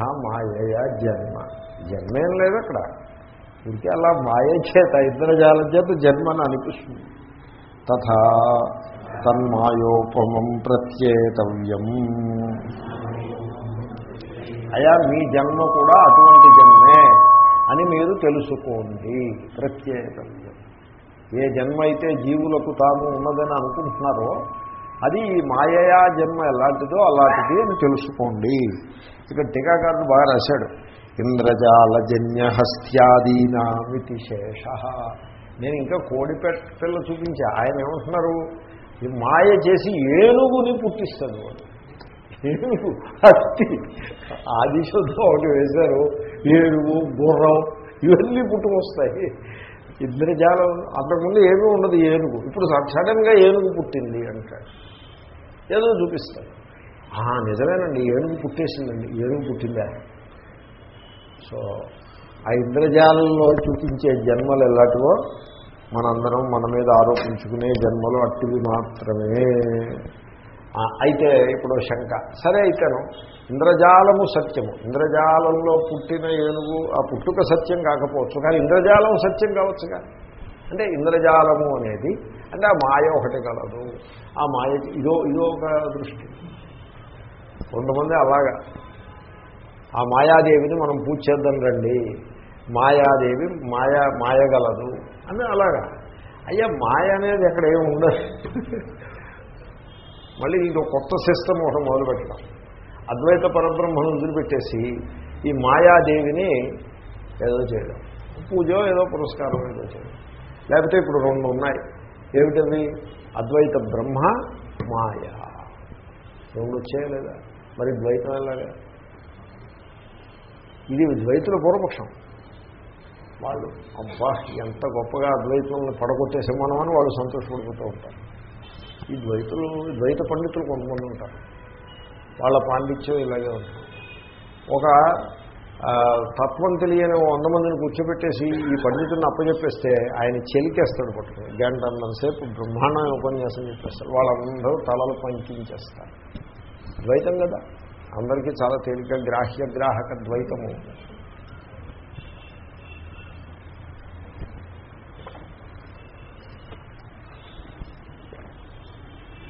తథా మాయయా జన్మ. జన్మేం లేదు అక్కడ. ఇంకే అలా మాయ చేత ఇంద్రజాలం చేత జన్మని అనిపిస్తుంది. తథా తన్మాయోపమం ప్రత్యేతవ్యం. అయా మీ జన్మ కూడా అటువంటి జన్మే అని మీరు తెలుసుకోండి. ప్రత్యేతవ్యం. ఏ జన్మ అయితే జీవులకు తాము ఉన్నదని అనుకుంటున్నారో అది ఈ మాయయా జన్మ ఎలాంటిదో అలాంటిది అని తెలుసుకోండి. ఇక్కడ టీకాకారుడు బాగా రాశాడు. ఇంద్రజాలజన్య హస్త్యాదీనామితి శేష. నేను ఇంకా కోడిపెట్టెల్లో చూపించా. ఆయన ఏమంటున్నారు? ఈ మాయ చేసి ఏనుగుని పుట్టిస్తాడు. వాడు ఏనుగు హస్తి ఆదిశుద్ధం ఒకటి వేశారు. ఏనుగు గుర్రం ఇవన్నీ పుట్టుకొస్తాయి. ఇంద్రజాలం అంతకుముందు ఏమీ ఉండదు ఏనుగు. ఇప్పుడు సడన్గా ఏనుగు పుట్టింది అంటాడు ఏదో చూపిస్తాడు ఆ, నిజమేనండి ఏనుగు పుట్టేసిందండి ఏనుగు పుట్టిందా? సో ఆ ఇంద్రజాలంలో చూపించే జన్మలు ఎలాంటివో మనందరం మన మీద ఆరోపించుకునే జన్మలు అట్టివి మాత్రమే. అయితే ఇప్పుడు శంక. సరే అయితేను ఇంద్రజాలము సత్యము. ఇంద్రజాలంలో పుట్టిన ఏనుగు ఆ పుట్టుక సత్యం కాకపోవచ్చు కానీ ఇంద్రజాలం సత్యం కావచ్చుగా. అంటే ఇంద్రజాలము అనేది అంటే ఆ మాయ ఒకటి కలదు. ఆ మాయ ఇదో ఇదో ఒక దృష్టి. కొంతమంది అలాగా. ఆ మాయాదేవిని మనం పూజ చేద్దాం రండి. మాయాదేవి మాయ మాయగలదు అని అలాగా. అయ్యా మాయ అనేది ఎక్కడ ఏమి ఉండదు. మళ్ళీ ఇంకో కొత్త సిస్టమ్ ఒకటి మొదలుపెట్టడం అద్వైత పరబ్రహ్మను వదిలిపెట్టేసి ఈ మాయాదేవిని ఏదో చేయడం. పూజ ఏదో పురస్కారం ఏదో చేయడం. లేకపోతే ఇప్పుడు రెండు ఉన్నాయి. ఏమిటవి అద్వైత బ్రహ్మ మాయ. రెండు వచ్చాయా లేదా? మరి ద్వైతం ఎలాగా? ఇది ద్వైతుల పూర్వపక్షం. వాళ్ళు అబ్బా ఎంత గొప్పగా అద్వైతులను పడగొట్టేసే మనం అని వాళ్ళు సంతోషపడిపోతూ ఉంటారు. ఈ ద్వైతులు ద్వైత పండితులు కొంతమంది ఉంటారు. వాళ్ళ పాండిత్యం ఇలాగే ఉంటుంది. ఒక తత్వం తెలియని వంద మందిని కూర్చోబెట్టేసి ఈ పండితుడిని అప్పచెప్పేస్తే ఆయన చెలికేస్తాడు పట్టుకుని. గంటన్నసేపు బ్రహ్మాండమైన ఉపన్యాసం చెప్పేస్తారు వాళ్ళందరూ తలలు పంకించేస్తారు. ద్వైతం కదా? అందరికీ చాలా తేలిక గ్రాహ్య గ్రాహక ద్వైతము.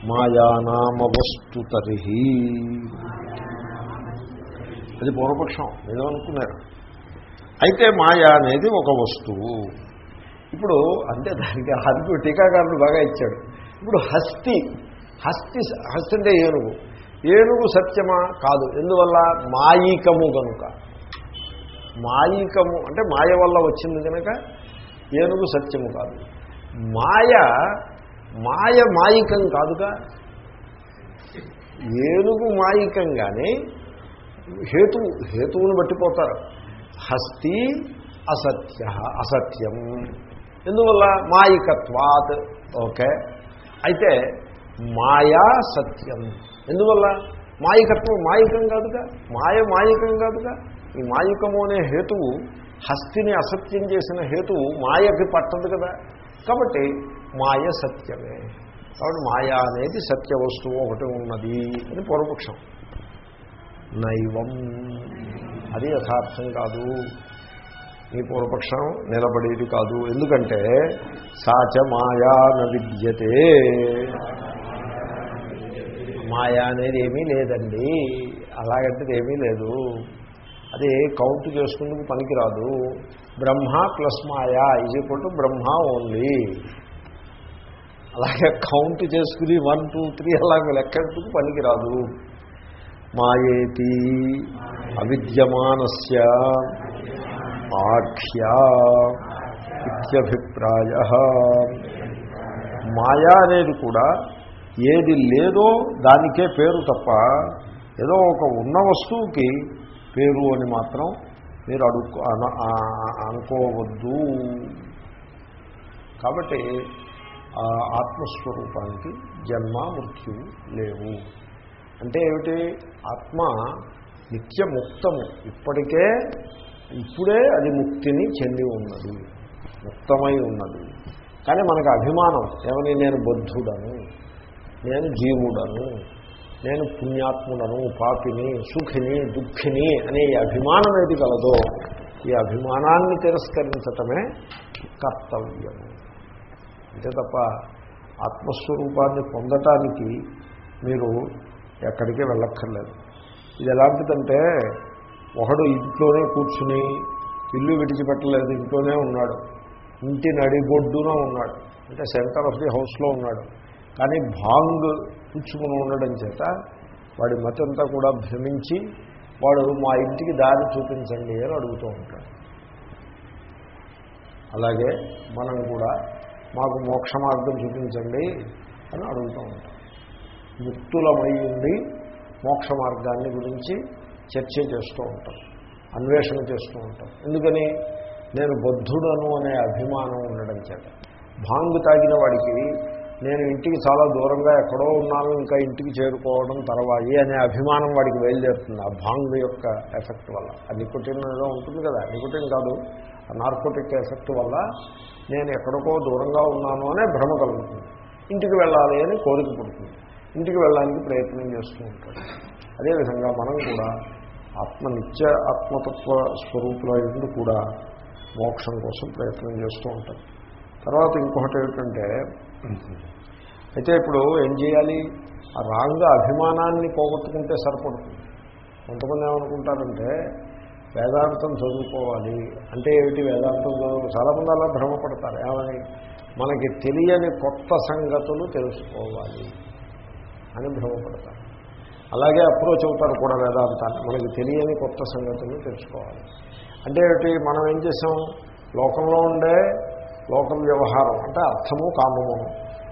మాయానామ వస్తు తరిహి. అది పూర్వపక్షం. ఏదో అనుకున్నారు. అయితే మాయ అనేది ఒక వస్తువు. ఇప్పుడు అంటే దానికి హస్తి టీకాకారులు బాగా ఇచ్చాడు. ఇప్పుడు హస్తి హస్తి హస్తి అంటే ఏనుగు. ఏనుగు సత్యమా? కాదు. ఎందువల్ల? మాయికము కనుక మాయికము అంటే మాయ వల్ల వచ్చింది కనుక ఏనుగు సత్యము కాదు. మాయ మాయ మాయికం కాదుగా? ఏనుగు మాయికంగానే హేతు హేతువును బట్టిపోతారు హస్తి అసత్య అసత్యం. ఎందువల్ల? మాయికత్వాత్. ఓకే. అయితే మాయా సత్యం. ఎందువల్ల? మాయికత్వం మాయికం కాదుగా? మాయ మాయికం కాదుగా? ఈ మాయికము అనే హేతువు హస్తిని అసత్యం చేసిన హేతువు మాయకి పట్టదు కదా? కాబట్టి మాయ సత్యమే. కాబట్టి మాయ అనేది సత్య వస్తువు ఒకటి ఉన్నది అని పూర్వపక్షం. నైవం. అది యథార్థం కాదు. నీ పూర్వపక్షం నిలబడేది కాదు. ఎందుకంటే సాచ మాయా న విద్యతే. మాయా అనేది ఏమీ లేదండి. అలాగంటే ఏమీ లేదు. అది కౌంట్ చేసుకుందుకు పనికిరాదు. Brahma plus maya is equal to Brahma only. అలాగే కౌంట్ చేసుకుని వన్ టూ త్రీ అలాగే లెక్కెట్టుకు పనికిరాదు. మాయేతి అవిద్యమానస్య ఆఖ్యా ఇత్యభిప్రాయ. మాయా అనేది కూడా ఏది లేదో దానికే పేరు తప్ప ఏదో ఒక ఉన్న వస్తువుకి పేరు అని మాత్రం మీరు అడుక్కు అన- అనుకోవద్దు. కాబట్టి ఆ ఆత్మస్వరూపానికి జన్మ మృత్యువు లేవు. అంటే ఏమిటి? ఆత్మ నిత్యముక్తము. ఇప్పటికే ఇప్పుడే అది ముక్తిని చెంది ఉన్నది. ముక్తమై ఉన్నది. కానీ మనకు అభిమానం ఏమని? నేను బుద్ధుడను. నేను జీవుడను. నేను పుణ్యాత్ముడను పాపిని సుఖిని దుఃఖిని అనే ఈ అభిమానం ఏది కలదో ఈ అభిమానాన్ని తిరస్కరించటమే కర్తవ్యము. అంతే తప్ప ఆత్మస్వరూపాన్ని పొందటానికి మీరు ఎక్కడికి వెళ్ళక్కర్లేదు. ఇది ఎలాంటిదంటే ఒకడు ఇంట్లోనే కూర్చుని ఇల్లు విడిచిపెట్టలేదు ఇంట్లోనే ఉన్నాడు. ఇంటి నడిబొడ్డున ఉన్నాడు. అంటే సెంటర్ ఆఫ్ ది హౌస్లో ఉన్నాడు. కానీ భాంగ్ పుచ్చుకుని ఉండడం చేత వాడి మతంతా కూడా భ్రమించి వాడు మా ఇంటికి దారి చూపించండి అని అడుగుతూ ఉంటాడు. అలాగే మనం కూడా మాకు మోక్ష మార్గం చూపించండి అని అడుగుతూ ఉంటాం. ముక్తులమై మోక్ష మార్గాన్ని గురించి చర్చ చేస్తూ ఉంటాం అన్వేషణ చేస్తూ ఉంటాం. ఎందుకని? నేను బుద్ధుడను అనే అభిమానం ఉండడం చేత. భాంగు తాగిన వాడికి నేను ఇంటికి చాలా దూరంగా ఎక్కడో ఉన్నాను ఇంకా ఇంటికి చేరుకోవడం తర్వాయి అనే అభిమానం వాడికి బయలుదేరుతుంది. ఆ భాంగ్ యొక్క ఎఫెక్ట్ వల్ల. ఆ నికోటిన్ ఏదో ఉంటుంది కదా నికోటిన్ కాదు ఆ నార్కోటిక్ ఎఫెక్ట్ వల్ల నేను ఎక్కడికో దూరంగా ఉన్నాను అనే భ్రమ కలుగుతుంది. ఇంటికి వెళ్ళాలి అని కోరిక పుడుతుంది. ఇంటికి వెళ్ళడానికి ప్రయత్నం చేస్తూ ఉంటాడు. అదేవిధంగా మనం కూడా ఆత్మ నిత్య ఆత్మతత్వ స్వరూపులో ఎందు కూడా మోక్షం కోసం ప్రయత్నం చేస్తూ ఉంటాం. తర్వాత ఇంకొకటి ఏమిటంటే అయితే ఇప్పుడు ఏం చేయాలి? ఆ రాంగ్ అభిమానాన్ని పోగొట్టుకుంటే సరిపడుతుంది. కొంతమంది ఏమనుకుంటారంటే వేదాంతం చదువుకోవాలి అంటే ఏమిటి వేదాంతం చదువు? చాలామంది అలా భ్రమపడతారు. ఏమని? మనకి తెలియని కొత్త సంగతులు తెలుసుకోవాలి. అని భ్రమపడతారు అలాగే అప్రోచ్ అవుతారు కూడా వేదాంతాన్ని మనకి తెలియని కొత్త సంగతులు తెలుసుకోవాలి. అంటే ఏమిటి? మనం ఏం చేసాం? లోకంలో ఉండే లోక వ్యవహారం అంటే అర్థము కామము.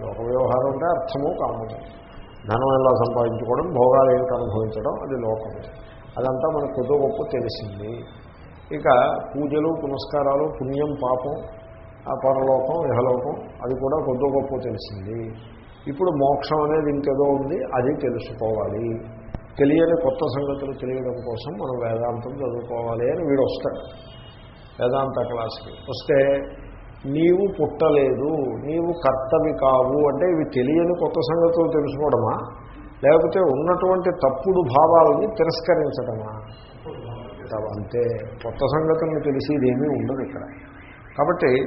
లోక వ్యవహారం అంటే అర్థము కామము. ధనం ఎలా సంపాదించుకోవడం? భోగాలు ఏమిటి అనుభవించడం? అది లోకము అదంతా మనకు కొద్ది గొప్ప తెలిసింది. ఇక పూజలు పునస్కారాలు పుణ్యం పాపం ఆ పరలోకం ఇహలోకం అది కూడా కొద్ది గొప్ప తెలిసింది. ఇప్పుడు మోక్షం అనేది ఇంకేదో ఉంది అది తెలుసుకోవాలి. తెలియని కొత్త సంగతులు తెలియడం కోసం మనం వేదాంతం చదువుకోవాలి అని వీడు వస్తాడు. వేదాంత క్లాస్కి. వస్తే నీవు పుట్టలేదు నీవు కర్తవి కావు అంటే ఇవి తెలియని కొత్త సంగతులు తెలుసుకోవడమా? లేకపోతే ఉన్నటువంటి తప్పుడు భావాలని తిరస్కరించడమా? అంతే. కొత్త సంగతులను తెలిసి ఇదేమీ ఉండదు ఇక్కడ. కాబట్టి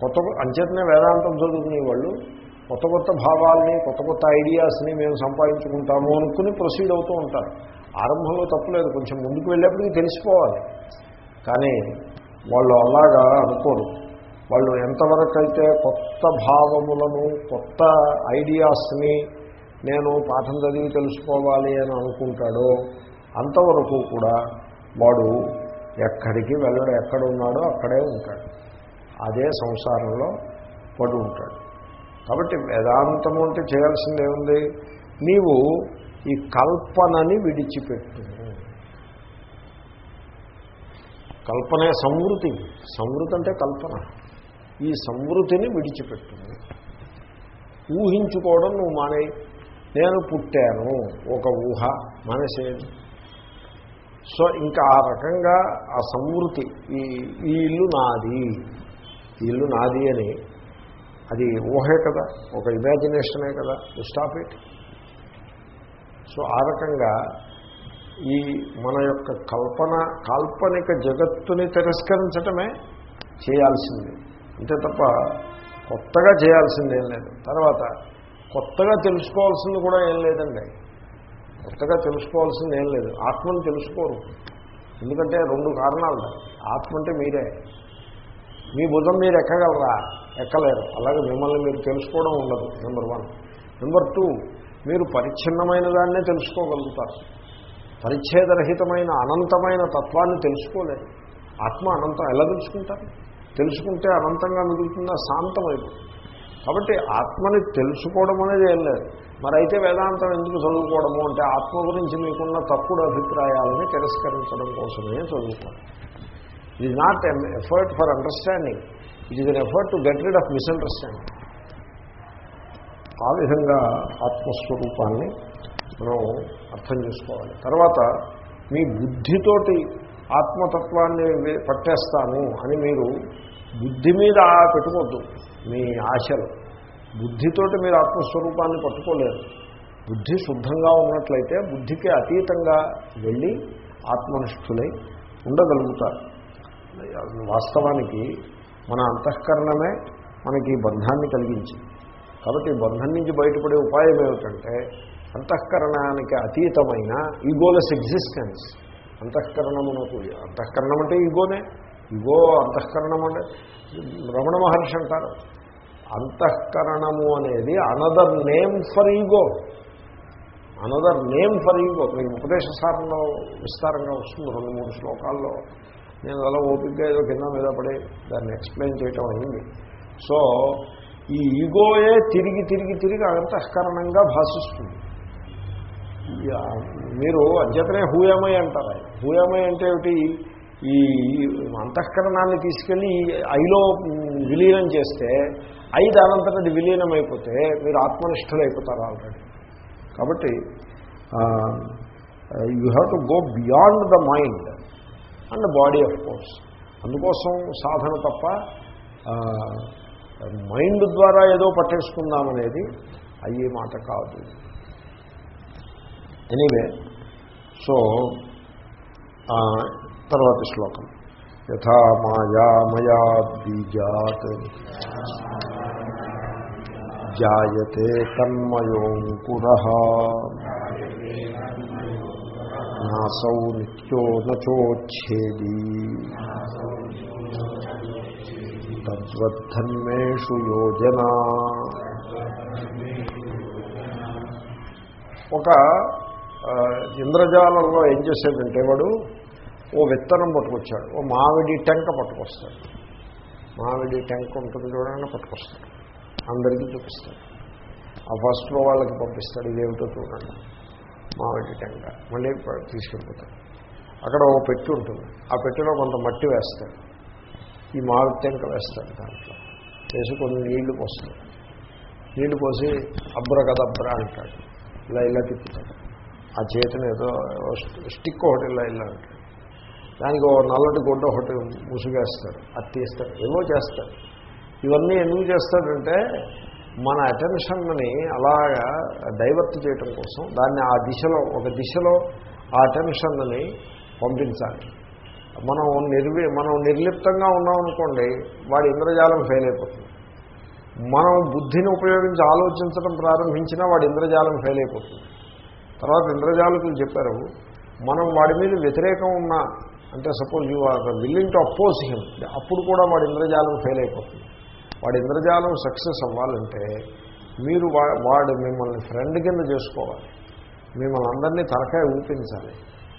కొత్త అంచేతనే వేదాంతం చదువుకునే వాళ్ళు కొత్త కొత్త భావాల్ని కొత్త కొత్త ఐడియాస్ని మేము సంపాదించుకుంటాము అనుకుని ప్రొసీడ్ అవుతూ ఉంటారు. ఆరంభంలో తప్పలేదు కొంచెం ముందుకు వెళ్ళేప్పటికీ తెలిసిపోవాలి. కానీ వాళ్ళు అలాగా అనుకోరు. వాళ్ళు ఎంతవరకు అయితే కొత్త భావములను కొత్త ఐడియాస్ని నేను పాఠం చదివి తెలుసుకోవాలి అని అనుకుంటాడో అంతవరకు కూడా వాడు ఎక్కడికి వెళ్ళడం ఎక్కడ ఉన్నాడో అక్కడే ఉంటాడు. అదే సంసారంలో పడు ఉంటాడు. కాబట్టి వేదాంతము అంటే చేయాల్సిందేముంది? నీవు ఈ కల్పనని విడిచిపెట్టు. కల్పనే సంవృతి. సంవృతి అంటే కల్పన. ఈ సంవృతిని విడిచిపెట్టింది ఊహించుకోవడం నువ్వు మానే నేను పుట్టాను. ఒక ఊహ మానేసేది సో ఇంకా ఆ రకంగా ఆ సంవృతి ఈ ఈ ఇల్లు నాది. ఈ ఇల్లు నాది అని అది ఊహే కదా ఒక ఇమాజినేషనే కదా స్టాప్ ఇట్ సో ఆ రకంగా ఈ మన యొక్క కల్పన కాల్పనిక జగత్తుని తిరస్కరించటమే చేయాల్సింది. అంతే తప్ప కొత్తగా చేయాల్సింది ఏం లేదు. తర్వాత కొత్తగా తెలుసుకోవాల్సింది కూడా ఏం లేదండి. కొత్తగా తెలుసుకోవాల్సింది ఏం లేదు. ఆత్మను తెలుసుకోరు. ఎందుకంటే రెండు కారణాలు. ఆత్మ అంటే మీరే. మీ భుజం మీరు ఎక్కగలరా? ఎక్కలేరు. అలాగే మిమ్మల్ని మీరు తెలుసుకోవడం ఉండదు నెంబర్ వన్ నెంబర్ టూ మీరు పరిచ్ఛిన్నమైన దాన్నే తెలుసుకోగలుగుతారు. పరిచ్ఛేదరహితమైన అనంతమైన తత్వాన్ని తెలుసుకోలేరు. ఆత్మ అనంతం ఎలా తెలుసుకుంటారు? తెలుసుకుంటే అనంతంగా మిగులుతుందా? శాంతమైపోతుంది కాబట్టి ఆత్మని తెలుసుకోవడం అనేది ఏం లేదు. మరి అయితే వేదాంతం ఎందుకు చదువుకోవడము? అంటే ఆత్మ గురించి మీకున్న తప్పుడు అభిప్రాయాలని తిరస్కరించడం కోసమే చదువుకోవడం. It is not an effort for understanding it is an effort to get rid of misunderstanding ఆ విధంగా ఆత్మస్వరూపాన్ని మనం అర్థం చేసుకోవాలి. తర్వాత మీ బుద్ధితోటి ఆత్మతత్వాన్ని పట్టేస్తాను అని మీరు బుద్ధి మీద పెట్టుకోవద్దు. మీ ఆశలు. బుద్ధితోటి మీరు ఆత్మస్వరూపాన్ని పట్టుకోలేరు. బుద్ధి శుద్ధంగా ఉన్నట్లయితే బుద్ధికి అతీతంగా వెళ్ళి ఆత్మనిష్ఠులై ఉండగలుగుతారు. వాస్తవానికి మన అంతఃకరణమే మనకి బంధాన్ని కలిగించింది. కాబట్టి బంధం నుంచి బయటపడే ఉపాయం ఏమిటంటే అంతఃకరణానికి అతీతమైన ఈగోలెస్ ఎగ్జిస్టెన్స్. అంతఃకరణమునకు అంతఃకరణం అంటే ఈగోనే. ఈగో అంతఃకరణం అంటే రమణ మహర్షి అంటారు. అంతఃకరణము అనేది another name for ego another name for ego మీకు ఉపదేశ సారంలో విస్తారంగా వస్తుంది రెండు మూడు శ్లోకాల్లో. నేను అలా ఓపికగా ఏదో కింద మీద పడి దాన్ని ఎక్స్ప్లెయిన్ చేయటం అయింది. సో ఈ ఈగోయే తిరిగి తిరిగి తిరిగి అంతఃకరణంగా భాషిస్తుంది. మీరు అధ్యతనే హూయమై అంటారు. హూయమై అంటే ఏమిటి? ఈ అంతఃకరణాన్ని తీసుకెళ్ళి ఐలో విలీనం చేస్తే ఐ దానంతట అది విలీనం అయిపోతే మీరు ఆత్మనిష్ఠులు అయిపోతారు ఆల్రెడీ కాబట్టి you have to go beyond the mind and body of course. అందుకోసం సాధన తప్ప మైండ్ ద్వారా ఏదో పట్టేసుకుందామనేది అయ్యే మాట కాదు. ఎనీవే సో తర్వాత శ్లోకం. యథా మాయా మయా బీజాత్ జాయతే తన్మయోంకుర. నాసౌ నిత్యో నచోచ్ఛేది. తద్వద్ధన్మేషు యోజనా. ఒక ఇంద్రజాలంలో ఏం చేసేదంటే వాడు ఓ విత్తనం పట్టుకొచ్చాడు. ఓ మామిడి టెంక పట్టుకొస్తాడు. మామిడి టెంక ఉంటుంది చూడండి పట్టుకొస్తాడు. అందరికీ చూపిస్తాడు. ఆ ఫస్ట్లో వాళ్ళకి పంపిస్తాడు ఇదేమిటో చూడండి. మామిడి టెంక మళ్ళీ తీసుకెళ్ళిపోతాడు అక్కడ ఓ పెట్టి ఉంటుంది. ఆ పెట్టెలో కొంత మట్టి వేస్తాడు ఈ మామిడి టెంక వేస్తాడు దాంట్లో. వేసి కొన్ని నీళ్ళు పోస్తాడు నీళ్ళు పోసి అబ్ర కదబ్ర అంటాడు ఇలా ఇలా తిప్పుతాడు ఆ చేతిని ఏదో స్టిక్ ఒకటి ఇలా ఇలా అంటాడు దానికి ఓ నల్లటి గుడ్డ ఒకటి ముసుగేస్తాడు అది తీస్తాడు ఏవో చేస్తాడు ఇవన్నీ ఎందుకు చేస్తాడంటే మన అటెన్షన్ని అలాగా డైవర్ట్ చేయటం కోసం దాన్ని ఆ దిశలో ఒక దిశలో ఆ అటెన్షన్ని పంపించాలి. మనం నిర్వి మనం నిర్లిప్తంగా ఉన్నామనుకోండి వాడి ఇంద్రజాలం ఫెయిల్ అయిపోతుంది. మనం బుద్ధిని ఉపయోగించి ఆలోచించడం ప్రారంభించినా వాడి ఇంద్రజాలం ఫెయిల్ అయిపోతుంది. తర్వాత ఇంద్రజాలకులు చెప్పారు మనం వాడి మీద వ్యతిరేకం ఉన్నా అంటే suppose you are willing to oppose him అప్పుడు కూడా వాడి ఇంద్రజాలం ఫెయిల్ అయిపోతుంది. వాడి ఇంద్రజాలం సక్సెస్ అవ్వాలంటే మీరు వాడు మిమ్మల్ని ఫ్రెండ్ కింద చేసుకోవాలి. మిమ్మల్ని అందరినీ తలకాయ ఊపించాలి.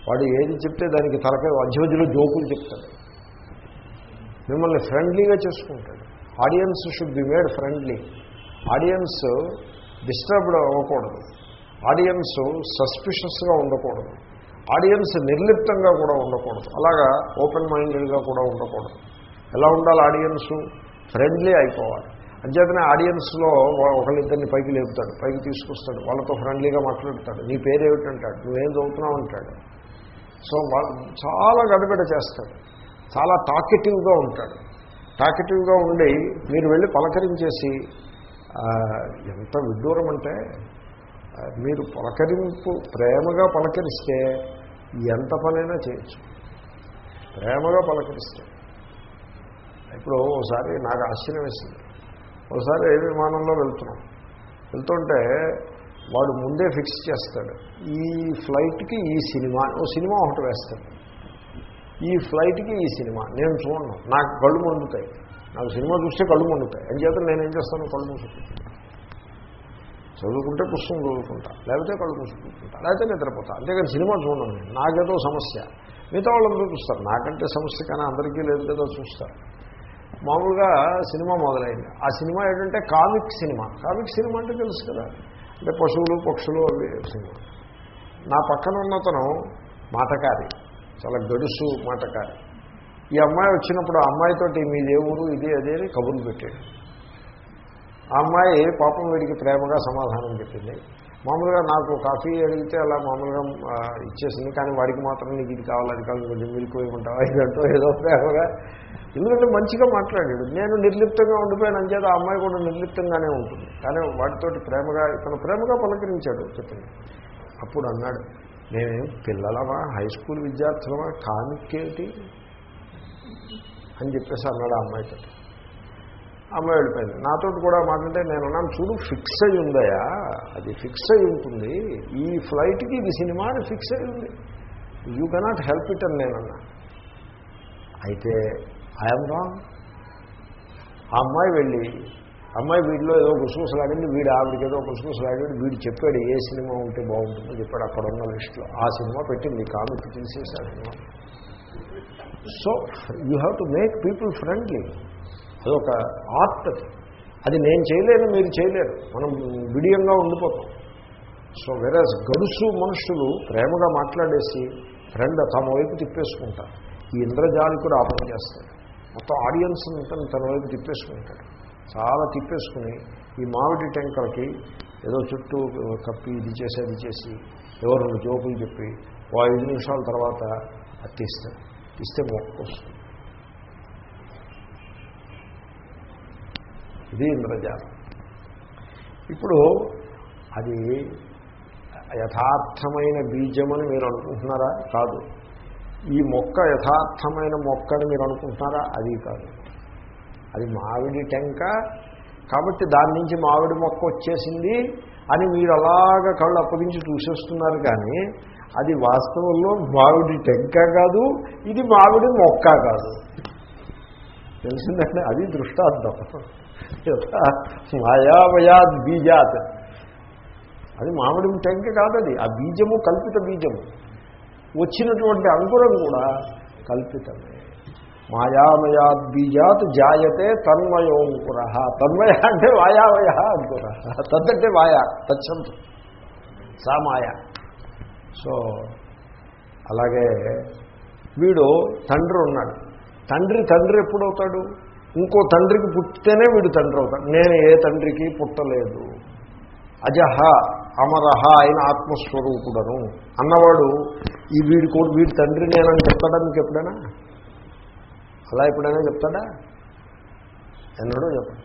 వాడు ఏది చెప్తే దానికి తలకాయ మధ్య జోకులు చెప్తాడు. మిమ్మల్ని ఫ్రెండ్లీగా చేసుకుంటాడు. Audience should be made friendly. Audience disturbed అవ్వకూడదు. ఆడియన్స్ సస్పిషియస్గా ఉండకూడదు. ఆడియన్స్ నిర్లిప్తంగా కూడా ఉండకూడదు. అలాగా ఓపెన్ మైండెడ్గా కూడా ఉండకూడదు. ఎలా ఉండాలి ఆడియన్స్? ఫ్రెండ్లీ అయిపోవాలి. అంచేతనే ఆడియన్స్లో ఒకళ్ళిద్దరిని పైకి లేపుతాడు పైకి తీసుకొస్తాడు వాళ్ళతో ఫ్రెండ్లీగా మాట్లాడతాడు. నీ పేరేమిటంటాడు? నువ్వేం చదువుతున్నావు అంటాడు సో చాలా గడబిడ చేస్తాడు. చాలా టాకెటివ్గా ఉంటాడు. టాకెటివ్గా ఉండి మీరు వెళ్ళి పలకరించేసి ఎంత విడ్డూరం అంటే మీరు పలకరింపు ప్రేమగా పలకరిస్తే ఎంత పనైనా చేయొచ్చు. ప్రేమగా పలకరిస్తే ఇప్పుడు ఒకసారి నాకు ఆశ్చర్యం వేసింది. ఒకసారి ఏ విమానంలో వెళ్తున్నాం. వెళ్తుంటే వాడు ముందే ఫిక్స్ చేస్తాడు. ఈ ఫ్లైట్కి ఈ సినిమా ఓ సినిమా ఒకటి వేస్తాడు. ఈ ఫ్లైట్కి ఈ సినిమా నేను చూడను. నాకు కళ్ళు మండుతాయి. నాకు సినిమా చూస్తే కళ్ళు మండుతాయి. అని చేత నేనేం చేస్తాను? కళ్ళు మూసుకుంటాను. చదువుకుంటే పుస్తకం చదువుకుంటా. లేకపోతే కళ్ళు మూసుకుంటా. లేకపోతే నిద్రపోతా. అంతేకాని సినిమా చూడను నేను. నాకేదో సమస్య. మిగతా వాళ్ళందరూ చూస్తారు. నాకంటే సమస్య కానీ అందరికీ లేదు కదా చూస్తారు. మామూలుగా సినిమా మొదలైంది. ఆ సినిమా ఏంటంటే కామిక్ సినిమా. కామిక్ సినిమా అంటే తెలుసు కదా. అంటే పశువులు పక్షులు అవి సినిమా. నా పక్కన ఉన్నతను మాటకారి. చాలా గడుసు మాటకారి. ఈ అమ్మాయి వచ్చినప్పుడు ఆ అమ్మాయితోటి మీ దేవుడు ఇది అదే అని కబుర్లు పెట్టాడు. ఆ అమ్మాయి పాపం వీడికి ప్రేమగా సమాధానం చెప్పింది. మామూలుగా నాకు కాఫీ అడిగితే అలా మామూలుగా ఇచ్చేసింది. కానీ వాడికి మాత్రం నీకు ఇది కావాలి అది కావాలి కొంచెం మిల్క్ వేయమంటావా ఇదంటూ ఏదో ప్రేమగా ఎందుకంటే మంచిగా మాట్లాడాడు. నేను నిర్లిప్తంగా ఉండిపోయాను. అంచేత ఆ అమ్మాయి కూడా నిర్లిప్తంగానే ఉంటుంది. కానీ వాటితోటి ప్రేమగా ఇతను ప్రేమగా పలకరించాడు చెప్పండి. అప్పుడు అన్నాడు నేనేం పిల్లలమా? High school విద్యార్థులమా? కానికేటి అని చెప్పేసి అన్నాడు ఆ అమ్మాయితో అమ్మాయి వెళ్ళిపోయింది. నాతో కూడా మాట్లాడితే నేను అన్నాను చూడు ఫిక్స్ అయి ఉందయా అది ఫిక్స్ అయి ఉంటుంది. ఈ ఫ్లైట్కి ఇది సినిమా ఫిక్స్ అయి ఉంది. యూ కెనాట్ హెల్ప్ ఇట్ అని నేను అన్నా. అయితే ఐఎమ్ రాంగ్ ఆ అమ్మాయి వెళ్ళి అమ్మాయి వీడిలో ఏదో గుసగుసలాడింది వీడు ఆవిడకి ఏదో గుసగుసలాడాడు వీడు చెప్పాడు ఏ సినిమా ఉంటే బాగుంటుందో చెప్పాడు అక్కడ ఉన్న లిస్టులో. ఆ సినిమా పెట్టింది comic తీసేసాడు cinema. So you have to make people friendly అదొక ఆర్ట్ అది. అది నేను చేయలేను మీరు చేయలేరు. మనం విడియంగా ఉండిపోతాం. సో వెరస్ గడుసు మనుషులు ప్రేమగా మాట్లాడేసి ఫ్రెండ్ తమ వైపు తిప్పేసుకుంటారు. ఈ ఇంద్రజాలికుడు కూడా పని చేస్తాడు. మొత్తం ఆడియన్స్ అంతా తన వైపు తిప్పేసుకుంటాడు. చాలా తిప్పేసుకుని ఈ మామిడి టెంకలకి ఏదో చుట్టూ కప్పి ఇది చేసి అది చేసి ఎవరు రెండు జోకులు చెప్పి ఓ ఐదు నిమిషాల తర్వాత అది ఇస్తే మొక్క ఇది ఇంద్రజాలం. ఇప్పుడు అది యథార్థమైన బీజమని మీరు అనుకుంటున్నారా? కాదు. ఈ మొక్క యథార్థమైన మొక్క అని మీరు అనుకుంటున్నారా? అది కాదు. అది మామిడి టెంక. కాబట్టి దాని నుంచి మామిడి మొక్క వచ్చేసింది అని మీరు అలాగ కళ్ళు అప్పగించి చూసేస్తున్నారు కానీ అది వాస్తవంలో మామిడి టెంక కాదు ఇది మామిడి మొక్క కాదు. తెలిసిందంటే అది దృష్టార్థం మాయావయాద్ బీజాత్. అది మామిడి టెంక కాదు అది ఆ బీజము కల్పిత బీజము. వచ్చినటువంటి అంకురం కూడా కల్పితమే. మాయామయాద్ బీజాత్ జాయతే తన్మయోంకుర తన్మయ అంటే వాయామయ అంకుర. తద్దంటే వాయా తచ్చంతు సా మాయ. సో అలాగే వీడు తండ్రి ఉన్నాడు. తండ్రి తండ్రి ఎప్పుడవుతాడు? ఇంకో తండ్రికి పుట్టితేనే వీడు తండ్రి అవుతాడు. నేను ఏ తండ్రికి పుట్టలేదు. అజహ అమరహ అయిన ఆత్మస్వరూపుడను. అన్నవాడు ఈ వీడి కో వీడి తండ్రి నేనని చెప్తాడా మీకు ఎప్పుడైనా? అలా ఎప్పుడైనా చెప్తాడా? ఎన్నడూ చెప్పండి.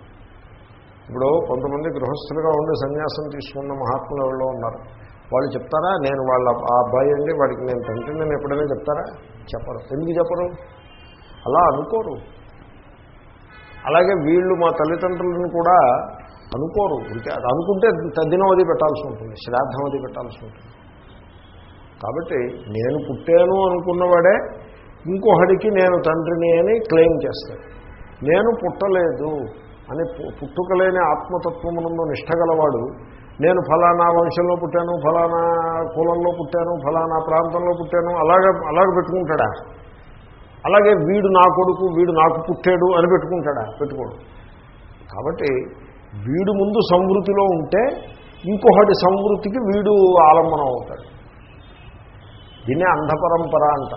ఇప్పుడు కొంతమంది గృహస్థులుగా ఉండి సన్యాసం తీసుకున్న మహాత్ములు ఎవరో ఉన్నారు? వాళ్ళు చెప్తారా? నేను వాళ్ళ ఆ అబ్బాయి అండి వాడికి నేను తండ్రి నేను ఎప్పుడైనా చెప్తారా? చెప్పరు. ఎందుకు చెప్పరు? అలా అనుకోరు. అలాగే వీళ్ళు మా తల్లిదండ్రులను కూడా అనుకోరు. అది అనుకుంటే తద్దినం అది పెట్టాల్సి ఉంటుంది శ్రాద్ధం అది పెట్టాల్సి ఉంటుంది. కాబట్టి నేను పుట్టాను అనుకున్నవాడే ఇంకొకడికి నేను తండ్రిని అని క్లెయిమ్ చేస్తాడు. నేను పుట్టలేదు అని పుట్టుకలేని ఆత్మతత్వమునందు నిష్టగలవాడు నేను ఫలానా వంశంలో పుట్టాను ఫలానా కులంలో పుట్టాను ఫలానా ప్రాంతంలో పుట్టాను అలాగే అలాగే పెట్టుకుంటాడా? అలాగే వీడు నా కొడుకు వీడు నాకు పుట్టాడు అని పెట్టుకుంటాడా? పెట్టుకోడు. కాబట్టి వీడు ముందు సంవృతిలో ఉంటే ఇంకొకటి సంవృతికి వీడు ఆలంబనం అవుతాడు. దీన్నే అంధపరంపర అంట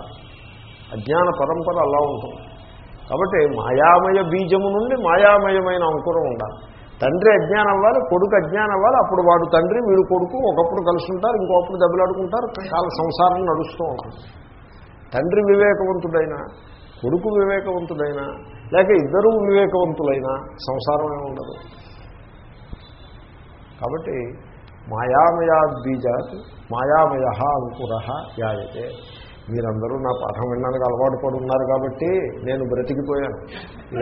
అజ్ఞాన పరంపర అలా ఉంటుంది. కాబట్టి మాయామయ బీజము నుండి మాయామయమైన అంకురం ఉండాలి. తండ్రి అజ్ఞానం అవ్వాలి కొడుకు అజ్ఞానం అవ్వాలి అప్పుడు వాడు తండ్రి వీడు కొడుకు ఒకప్పుడు కలిసి ఉంటారు ఇంకొకప్పుడు దెబ్బలాడుకుంటారు చాలా సంసారం నడుస్తూ ఉంటుంది. తండ్రి వివేకవంతుడైనా కొడుకు వివేకవంతుడైనా లేక ఇద్దరూ వివేకవంతులైనా సంసారమే ఉండదు. కాబట్టి మాయామయా బీజాత్ మాయామయ అంకుర యాయతే. మీరందరూ నా పాఠం వినడానికి అలవాటు పడి ఉన్నారు కాబట్టి నేను బ్రతికిపోయాను.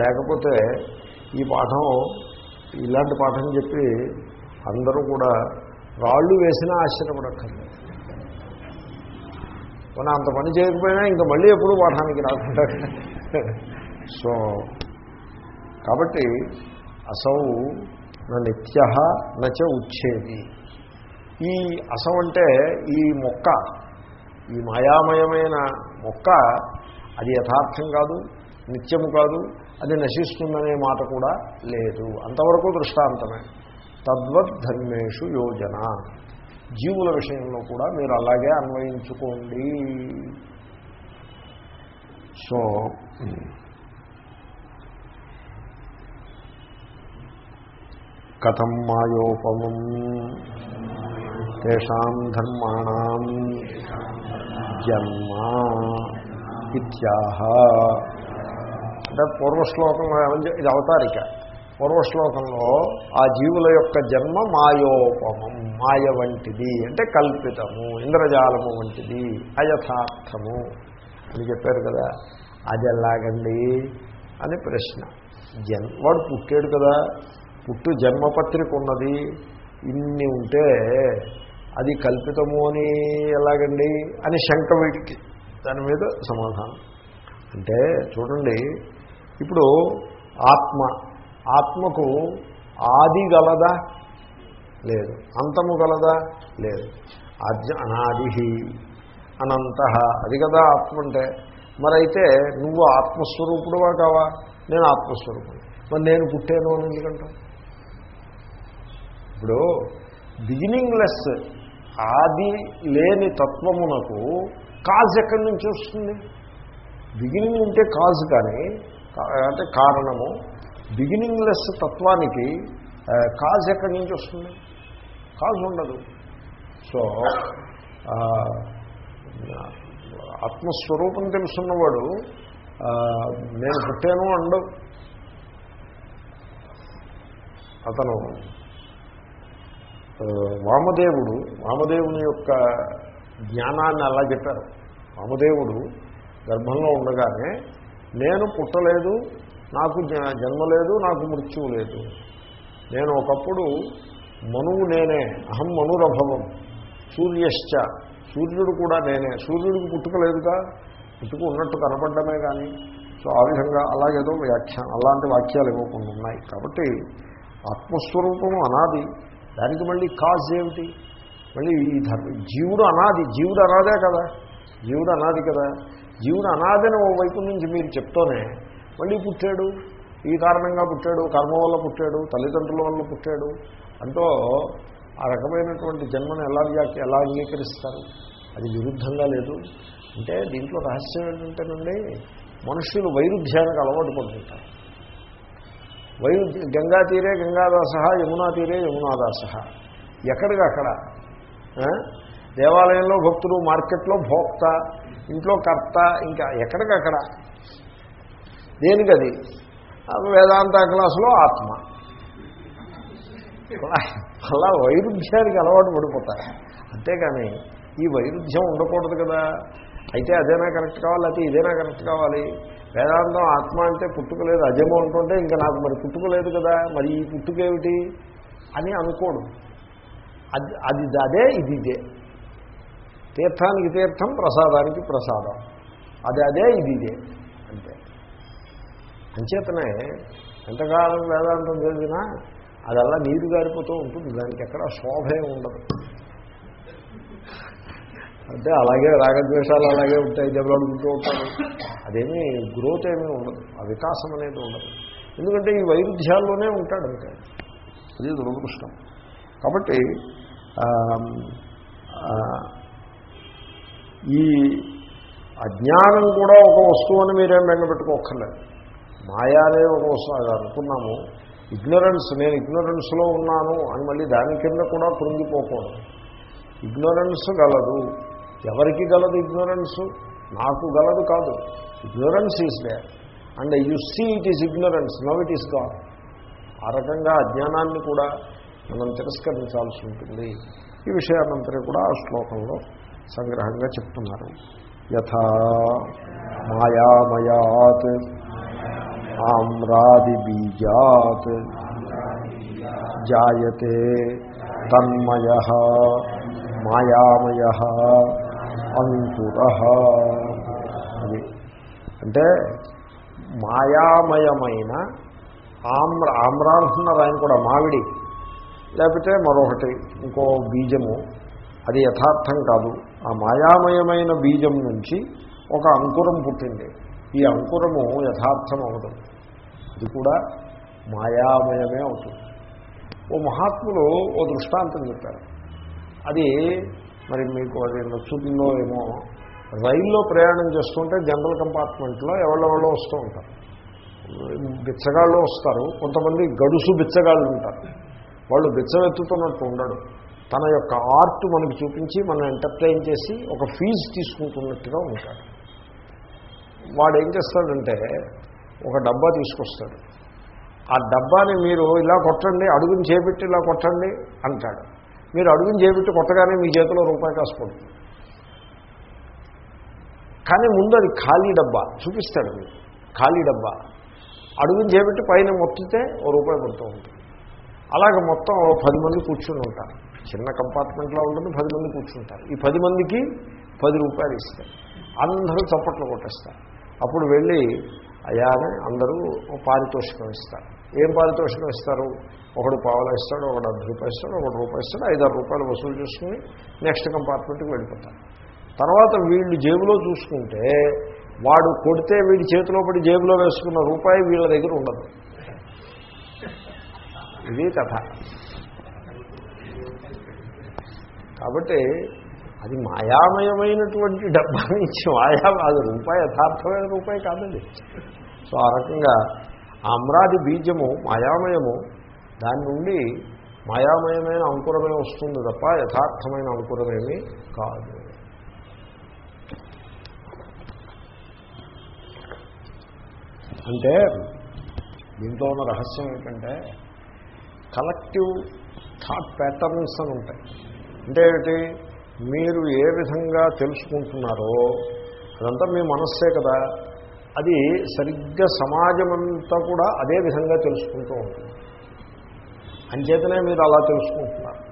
లేకపోతే ఈ పాఠం ఇలాంటి పాఠం చెప్పి అందరూ కూడా రాళ్ళు వేసినా ఆశ్చర్యపడక్కర్లేదు. మనం అంత పని చేయకపోయినా ఇంకా మళ్ళీ ఎప్పుడు పాఠానికి రాకుండా. సో కాబట్టి అసౌ నా నిత్య నచ ఉచ్చేది ఈ అసం అంటే ఈ మొక్క ఈ మాయామయమైన మొక్క అది యథార్థం కాదు నిత్యము కాదు అది నశిస్తుందనే మాట కూడా లేదు. అంతవరకు దృష్టాంతమే. తద్వద్ ధర్మేషు యోజన. జీవుల విషయంలో కూడా మీరు అలాగే అన్వయించుకోండి. సో కథం మాయోపమం. తేషాం ధర్మాణం జన్మ ఇత్యాహ అంటే పూర్వశ్లోకంలో ఏమని ఇది అవతారిక. పూర్వశ్లోకంలో ఆ జీవుల యొక్క జన్మ మాయోపమం మాయ వంటిది. అంటే కల్పితము ఇంద్రజాలము వంటిది అయథార్థము అని చెప్పారు కదా. అది ఎలాగండి? అని ప్రశ్న. జన్ వాడు పుట్టాడు కదా. పుట్టు జన్మపత్రిక ఉన్నది. ఇన్ని ఉంటే అది కల్పితము అని ఎలాగండి? అని శంక వీటికి దాని మీద సమాధానం. అంటే చూడండి ఇప్పుడు ఆత్మ ఆత్మకు ఆది గలదా? లేదు. అంతము గలదా? లేదు. అద్య అనాది అనంత. అది కదా ఆత్మ అంటే. మరైతే నువ్వు ఆత్మస్వరూపుడువా కావా? నేను ఆత్మస్వరూపుడు మరి నేను పుట్టాను అని ఎందుకంటావు? ఇప్పుడు బిగినింగ్లెస్ ఆది లేని తత్వమునకు కాజ్ ఎక్కడి నుంచి వస్తుంది? బిగినింగ్ ఉంటే కాజ్ కానీ అంటే కారణము బిగినింగ్లెస్ తత్వానికి కాజ్ ఎక్కడి నుంచి వస్తుంది? కాజ్ ఉండదు. సో ఆత్మస్వరూపం తెలుసున్నవాడు నేను పుట్టాను అండవు. అతను వామదేవుడు వామదేవుని యొక్క జ్ఞానాన్ని అలా చెప్పారు. వామదేవుడు గర్భంలో ఉండగానే నేను పుట్టలేదు నాకు జ- జన్మ లేదు నాకు మృత్యువు లేదు. నేను ఒకప్పుడు మనువు నేనే అహం మనురభవం సూర్యశ్చ సూర్యుడు కూడా నేనే సూర్యుడికి పుట్టుకలేదుగా పుట్టుకు ఉన్నట్టు కనపడమే కానీ సో ఆ విధంగా అలాగేదో వ్యాఖ్య అలాంటి వాక్యాలు ఇవ్వకుండా ఉన్నాయి. కాబట్టి ఆత్మస్వరూపము అనాది. దానికి మళ్ళీ కాజ్ ఏమిటి? మళ్ళీ ఈ ధర్మ జీవుడు అనాది జీవుడు అనాదే కదా జీవుడు అనాది కదా. జీవుడు అనాదని ఓ వైపు నుంచి మీరు చెప్తూనే మళ్ళీ పుట్టాడు ఈ కారణంగా పుట్టాడు కర్మ వల్ల పుట్టాడు తల్లిదండ్రుల వల్ల పుట్టాడు. అంటూ ఆ రకమైనటువంటి జన్మను ఎలా వ్యాఖ్య ఎలా అంగీకరిస్తారు? అది విరుద్ధంగా లేదు. అంటే దీంట్లో రహస్యం ఏంటంటేనండి మనుషులు వైరుధ్యానికి అలవాటు పడుతుంటారు వైరు గంగా తీరే గంగాదాస యమునా తీరే యమునాదాస. ఎక్కడికి అక్కడ? దేవాలయంలో భక్తులు మార్కెట్లో భోక్త ఇంట్లో కర్త ఇంకా ఎక్కడికక్కడ దేనికది? వేదాంత క్లాసులో ఆత్మ. అలా- వైరుధ్యానికి అలవాటు పడిపోతారు. అంతేకాని ఈ వైరుధ్యం ఉండకూడదు కదా. అయితే అదేనా కరెక్ట్ కావాలి? అయితే ఇదేనా కరెక్ట్ కావాలి? వేదాంతం ఆత్మ అంటే పుట్టుక లేదు అజము అంటుంటే ఇంకా నాకు మరి పుట్టుక లేదు కదా మరి ఈ పుట్టుకేమిటి? అని అనుకోడు అది అది అదే ఇది ఇదే. తీర్థానికి తీర్థం ప్రసాదానికి ప్రసాదం. అది అదే ఇది ఇదే. అంతే. అంచేతనే ఎంతకాలం వేదాంతం చదివినా అదల్లా నీరు గారిపోతూ ఉంటుంది దానికి ఎక్కడ శోభే ఉండదు. అంటే అలాగే రాగద్వేషాలు అలాగే ఉంటాయి దెబ్బలాడుకుంటూ ఉంటారు. అదేమీ గ్రోత్ ఏమీ ఉండదు ఆ వికాసం అనేది ఉండదు. ఎందుకంటే ఈ వైరుధ్యాల్లోనే ఉంటాడు అంతే. అది దురదృష్టం. కాబట్టి ఈ అజ్ఞానం కూడా ఒక వస్తువు అని మీరేం బెంగపెట్టుకోక్కర్లేదు మాయా అనే ఒక వస్తువు అది అనుకున్నాము. ఇగ్నరెన్స్ నేను ఇగ్నరెన్స్లో ఉన్నాను అని మళ్ళీ దాని కింద కూడా కృంగిపోకూడదు. ఇగ్నరెన్స్ గలదు. ఎవరికి గలదు ఇగ్నోరెన్సు నాకు గలదు కాదు. Ignorance is they and you see it is ignorance now it is god ఆ రకంగా అజ్ఞానాన్ని కూడా మనం తిరస్కరించాల్సి ఉంటుంది. ఈ విషయాన్నంతరే కూడా ఆ శ్లోకంలో సంగ్రహంగా చెప్తున్నారు. యథా మాయామయాత్ ఆమ్రాది బీజాత్ జాయతే తన్మయ మాయామయ అంకుర. అది. అంటే మాయామయమైన ఆమ్ర ఆమ్ర అంటున్నారు ఆయన కూడా మామిడి లేకపోతే మరొకటి ఇంకో బీజము. అది యథార్థం కాదు. ఆ మాయామయమైన బీజం నుంచి ఒక అంకురం పుట్టింది. ఈ అంకురము యథార్థం అవదు. ఇది కూడా మాయామయమే అవుతుంది. ఓ మహాత్ములు ఓ దృష్టాంతం చెప్పారు. అది మరి మీకు అది నచ్చుతుందో ఏమో. రైల్లో ప్రయాణం చేస్తుంటే జనరల్ కంపార్ట్మెంట్లో ఎవరెవరో వస్తూ ఉంటారు. బిచ్చగాళ్ళు వస్తారు. కొంతమంది గడుసు బిచ్చగాళ్ళు ఉంటారు. వాళ్ళు బిచ్చవెత్తుతున్నట్టు ఉండడు. తన యొక్క ఆర్ట్ మనకు చూపించి మనం ఎంటర్టైన్ చేసి ఒక ఫీజు తీసుకుంటున్నట్టుగా ఉంటాడు. వాడు ఏం చేస్తాడంటే ఒక డబ్బా తీసుకొస్తాడు. ఆ డబ్బాని మీరు ఇలా కొట్టండి అడుగుని చేపెట్టి ఇలా కొట్టండి అంటాడు. మీరు అడుగుని చేపెట్టి కొట్టగానే మీ చేతిలో రూపాయి కాసు పడుతుంది. కానీ ముందు అది ఖాళీ డబ్బా చూపిస్తాడు మీరు ఖాళీ డబ్బా. అడుగుని చేపెట్టి పైన మొత్తితే ఓ రూపాయి పడుతూ ఉంటుంది. అలాగే మొత్తం పది మంది కూర్చుని ఉంటారు. చిన్న కంపార్ట్మెంట్లో ఉంటుంది పది మంది కూర్చుంటారు. ఈ పది మందికి పది రూపాయలు ఇస్తారు. అందరూ చప్పట్లు కొట్టేస్తారు. అప్పుడు వెళ్ళి అయ్యా అందరూ పారితోషికం ఇస్తారు. ఏం పారితోషికం ఇస్తారు? ఒకడు పావులు ఇస్తాడు ఒకడు అర్ధ రూపాయి ఇస్తాడు ఒకటి రూపాయి ఇస్తాడు ఐదారు రూపాయలు వసూలు చేసుకుని నెక్స్ట్ కంపార్ట్మెంట్కి వెళ్ళిపోతారు. తర్వాత వీళ్ళు జేబులో చూసుకుంటే వాడు కొడితే వీడి చేతిలో పడి జేబులో వేసుకున్న రూపాయి వీళ్ళ దగ్గర ఉండదు. ఇది కథ. కాబట్టి అది మాయామయమైనటువంటి డబ్బా నుంచి మాయా అది రూపాయి యథార్థమైన రూపాయి కాదండి. సో ఆ రకంగా ఆ అమ్రాది బీజము మాయామయము దాని నుండి మాయామయమైన అంకురమే వస్తుంది తప్ప యథార్థమైన అంకురమేమీ కాదు. అంటే దీంట్లో ఉన్న రహస్యం ఏంటంటే కలెక్టివ్ థాట్ ప్యాటర్న్స్ అని ఉంటాయి. అంటే ఏమిటి? మీరు ఏ విధంగా తెలుసుకుంటున్నారో అదంతా మీ మనస్సే కదా. అది సరిగ్గా సమాజమంతా కూడా అదే విధంగా తెలుసుకుంటూ ఉంటుంది. అంచేతనే మీరు అలా తెలుసుకుంటున్నారు.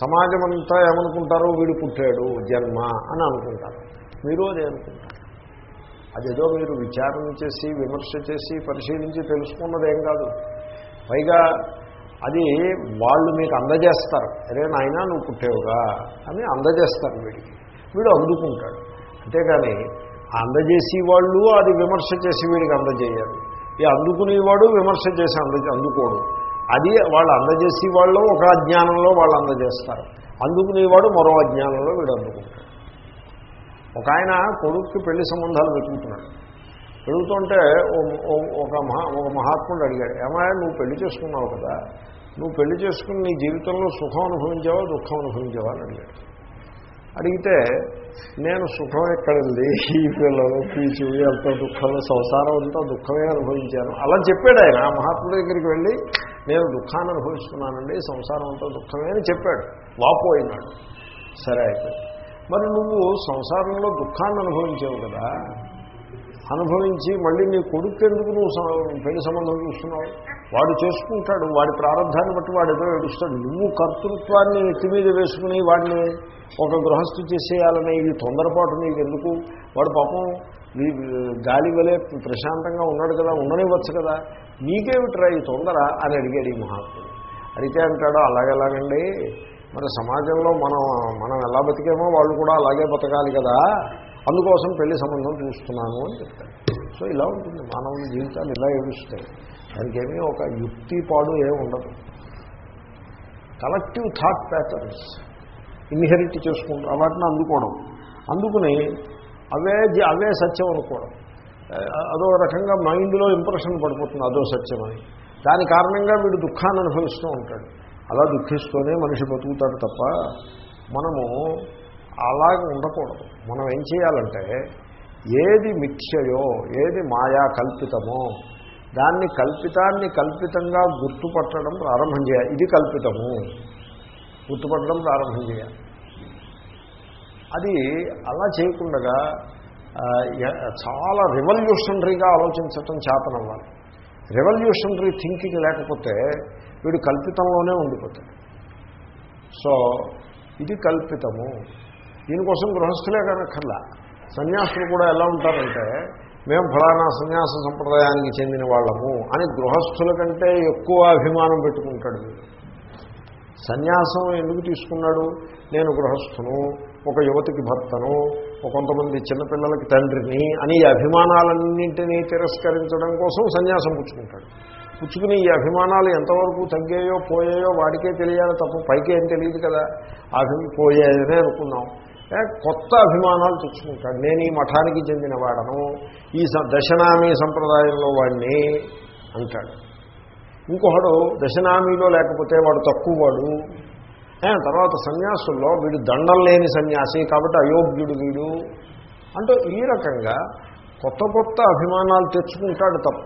సమాజం అంతా ఏమనుకుంటారో? వీడు పుట్టాడు జన్మ అని అనుకుంటారు. మీరు అదే అనుకుంటారు. అదేదో మీరు విచారణ చేసి విమర్శ చేసి పరిశీలించి తెలుసుకున్నదేం కాదు. పైగా అది వాళ్ళు మీకు అందజేస్తారు. అరే నాయన నువ్వు పుట్టేవుగా అని అందజేస్తారు వీడికి. వీడు అందుకుంటాడు. అంతేగాని అందజేసి వాళ్ళు అది విమర్శ చేసి వీడికి అందజేయాలి. ఈ అందుకునేవాడు విమర్శ చేసి అంద అందుకోడు. అది వాళ్ళు అందజేసి వాళ్ళు ఒక అజ్ఞానంలో వాళ్ళు అందజేస్తారు. అందుకునేవాడు మరో అజ్ఞానంలో వీడు అందుకుంటాడు. ఒక ఆయన కొడుక్కి పెళ్ళి సంబంధాలు వెతుకుతున్నాడు వెతుకుతుంటే ఒక మహా ఒక మహాత్ముడు అడిగాడు ఏమయ్యా నువ్వు పెళ్ళి చేసుకున్నావు కదా నువ్వు పెళ్ళి చేసుకుని నీ జీవితంలో సుఖం అనుభవించావా దుఃఖం అనుభవించావా? అని అడిగాడు. అడిగితే నేను సుఖం ఎక్కడండి? ఈ పిల్లలు పీచు ఎంత దుఃఖంలో సంసారం అంతా దుఃఖమే అనుభవించాను. అలా చెప్పాడు ఆయన. ఆ మహాత్ముడి దగ్గరికి వెళ్ళి నేను దుఃఖాన్ని అనుభవిస్తున్నానండి సంసారం అంతా దుఃఖమే అని చెప్పాడు. వాపోయినాడు సరే అయితే. మరి నువ్వు సంసారంలో దుఃఖాన్ని అనుభవించావు కదా? అనుభవించి మళ్ళీ నీ కొడుకు ఎందుకు నువ్వు పెళ్ళి సంబంధం చూస్తున్నావు? వాడు చేసుకుంటాడు వాడి ప్రారంభాన్ని బట్టి వాడు ఏదో ఏడుస్తాడు. నువ్వు కర్తృత్వాన్ని ఎత్తి మీద వేసుకుని వాడిని ఒక గృహస్థు చేసేయాలని ఇది తొందరపాటు నీకు ఎందుకు వాడు పాపం నీ- గాలి వలె ప్రశాంతంగా ఉన్నాడు కదా ఉండనివ్వచ్చు కదా. నీకేమిట్రా ఈ తొందర అని అడిగాడు ఈ మహాత్ముడు. అడిగితే అంటాడు అలాగెలాగండి? మరి సమాజంలో మనం మనం ఎలా బతికేమో వాళ్ళు కూడా అలాగే బతకాలి కదా. అందుకోసం పెళ్ళి సంబంధం చూస్తున్నాను అని చెప్తాడు సో ఇలా ఉంటుంది. మానవుని జీవితాలు ఇలా ఏడుస్తాయి. దానికి ఏమీ ఒక యుక్తి పాడు ఏమి ఉండదు. కలెక్టివ్ థాట్ ప్యాటర్న్స్ ఇన్హెరిట్ చేసుకుంటాం వాటిని అందుకోవడం. అందుకుని అవే అవే సత్యం అనుకోవడం. అదో రకంగా మైండ్లో ఇంప్రెషన్ పడిపోతుంది అదో సత్యం అని. దాని కారణంగా వీడు దుఃఖాన్ని అనుభవిస్తూ ఉంటాడు. అలా దుఃఖిస్తూనే మనిషి బతుకుతాడు తప్ప మనము అలాగ ఉండకూడదు. మనం ఏం చేయాలంటే ఏది మిథ్యయో ఏది మాయా కల్పితమో దాన్ని కల్పితాన్ని కల్పితంగా గుర్తుపట్టడం ప్రారంభం చేయాలి. ఇది కల్పితము. గుర్తుపట్టడం ప్రారంభం చేయాలి. అది అలా చేయకుండా చాలా రెవల్యూషనరీగా ఆలోచించటం చేతనవ్వాలి. రెవల్యూషనరీ థింకింగ్ లేకపోతే వీడు కల్పితంలోనే ఉండిపోతాడు. సో ఇది కల్పితము. దీనికోసం గృహస్థులే కనక్కర్లా. సన్యాసులు కూడా ఎలా ఉంటారంటే మేము ఫలానా సన్యాస సంప్రదాయానికి చెందిన వాళ్ళము అని గృహస్థుల కంటే ఎక్కువ అభిమానం పెట్టుకుంటాడు సన్యాసం ఎందుకు తీసుకున్నాడు? నేను గృహస్థును ఒక యువతికి భర్తను ఒక కొంతమంది చిన్నపిల్లలకి తండ్రిని అని ఈ అభిమానాలన్నింటినీ తిరస్కరించడం కోసం సన్యాసం పుచ్చుకుంటాడు. పుచ్చుకుని ఈ అభిమానాలు ఎంతవరకు తగ్గాయో పోయాయో వాడికే తెలియాలి తప్ప పైకి ఏం తెలియదు కదా. అభి పోయాయనే అనుకున్నాం. కొత్త అభిమానాలు తెచ్చుకుంటాడు. నేను ఈ మఠానికి చెందిన వాడను ఈ స- దశనామీ సంప్రదాయంలో వాడిని అంటాడు. ఇంకొకడు దశనామీలో లేకపోతే వాడు తక్కువ వాడు తర్వాత సన్యాసుల్లో వీడు దండం లేని సన్యాసి కాబట్టి అయోగ్యుడు వీడు. అంటూ ఈ రకంగా కొత్త కొత్త అభిమానాలు తెచ్చుకుంటాడు తప్ప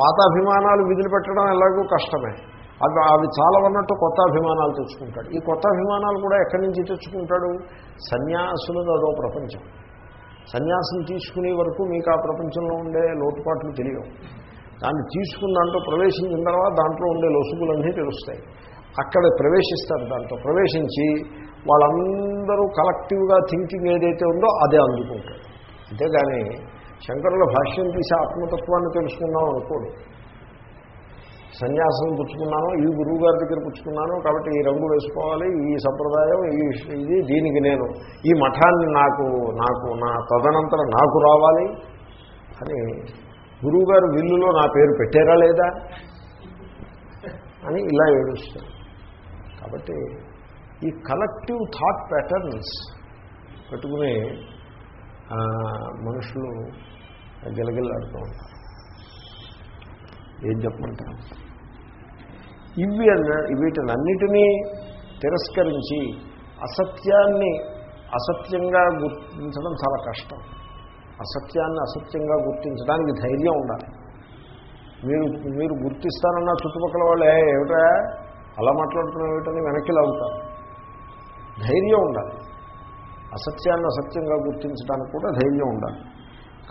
పాత అభిమానాలు విధులు పెట్టడం ఎలాగో కష్టమే. అవి అవి చాలా ఉన్నట్టు కొత్త అభిమానాలు తెచ్చుకుంటాడు. ఈ కొత్త అభిమానాలు కూడా ఎక్కడి నుంచి తెచ్చుకుంటాడు? సన్యాసులది అదో ప్రపంచం. సన్యాసం తీసుకునే వరకు మీకు ఆ ప్రపంచంలో ఉండే లోటుపాట్లు తెలియవు. దాన్ని తీసుకున్న దాంట్లో ప్రవేశించిన తర్వాత దాంట్లో ఉండే లొసుగులన్నీ తెలుస్తాయి. అక్కడ ప్రవేశిస్తారు దాంట్లో. ప్రవేశించి వాళ్ళందరూ కలెక్టివ్గా థింకింగ్ ఏదైతే ఉందో అదే అందుకుంటారు. అంతేగాని శంకరుల భాష్యం తీసి ఆత్మతత్వాన్ని తెలుసుకున్నాం అనుకోడు. సన్యాసం పుచ్చుకున్నాను ఈ గురువు గారి దగ్గర పుచ్చుకున్నాను కాబట్టి ఈ రంగు వేసుకోవాలి ఈ సంప్రదాయం ఈ ఇది దీనికి నేను ఈ మఠాన్ని నాకు నాకు నా తదనంతరం నాకు రావాలి అని గురువుగారు విల్లులో నా పేరు పెట్టారా లేదా అని ఇలా ఏడుస్తారు. కాబట్టి ఈ కలెక్టివ్ థాట్ ప్యాటర్న్స్ పెట్టుకుని మనుషులు గిలగిల్లాడుతూ ఉంటారు. ఏం చెప్పమంటారు? ఇవి అన్న వీటినన్నిటినీ తిరస్కరించి అసత్యాన్ని అసత్యంగా గుర్తించడం చాలా కష్టం. అసత్యాన్ని అసత్యంగా గుర్తించడానికి ధైర్యం ఉండాలి. మీరు మీరు గుర్తిస్తానన్న చుట్టుపక్కల వాళ్ళే ఏమిటా అలా మాట్లాడుతున్నాం ఏమిటని వెనక్కి లాగుతారు. ధైర్యం ఉండాలి. అసత్యాన్ని అసత్యంగా గుర్తించడానికి కూడా ధైర్యం ఉండాలి.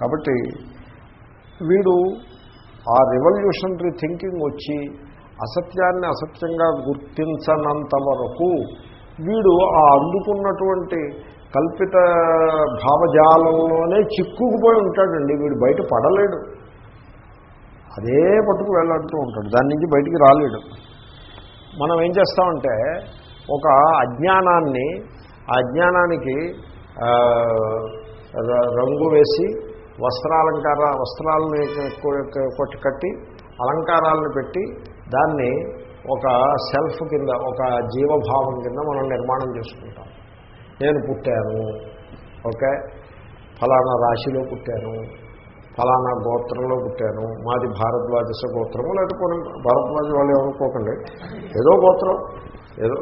కాబట్టి వీడు ఆ రివల్యూషనరీ థింకింగ్ వచ్చి అసత్యాన్ని అసత్యంగా గుర్తించనంత వరకు వీడు ఆ అందుకున్నటువంటి కల్పిత భావజాలంలోనే చిక్కుకుపోయి ఉంటాడండి. వీడు బయట పడలేడు. అదే పట్టుకు వెళ్ళాడుతూ ఉంటాడు. దాని నుంచి బయటికి రాలేడు. మనం ఏం చేస్తామంటే ఒక అజ్ఞానాన్ని ఆ అజ్ఞానానికి రంగు వేసి వస్త్రాలంకార వస్త్రాలని కొట్టి కట్టి అలంకారాలను పెట్టి దాన్ని ఒక సెల్ఫ్ కింద ఒక జీవభావం కింద మనం నిర్మాణం చేసుకుంటాం. నేను పుట్టాను ఓకే? ఫలానా రాశిలో పుట్టాను ఫలానా గోత్రంలో పుట్టాను మాది భారద్వాజస గోత్రము లేకపోతే భారద్వాజ వాళ్ళు ఏమనుకోకండి. ఏదో గోత్రం ఏదో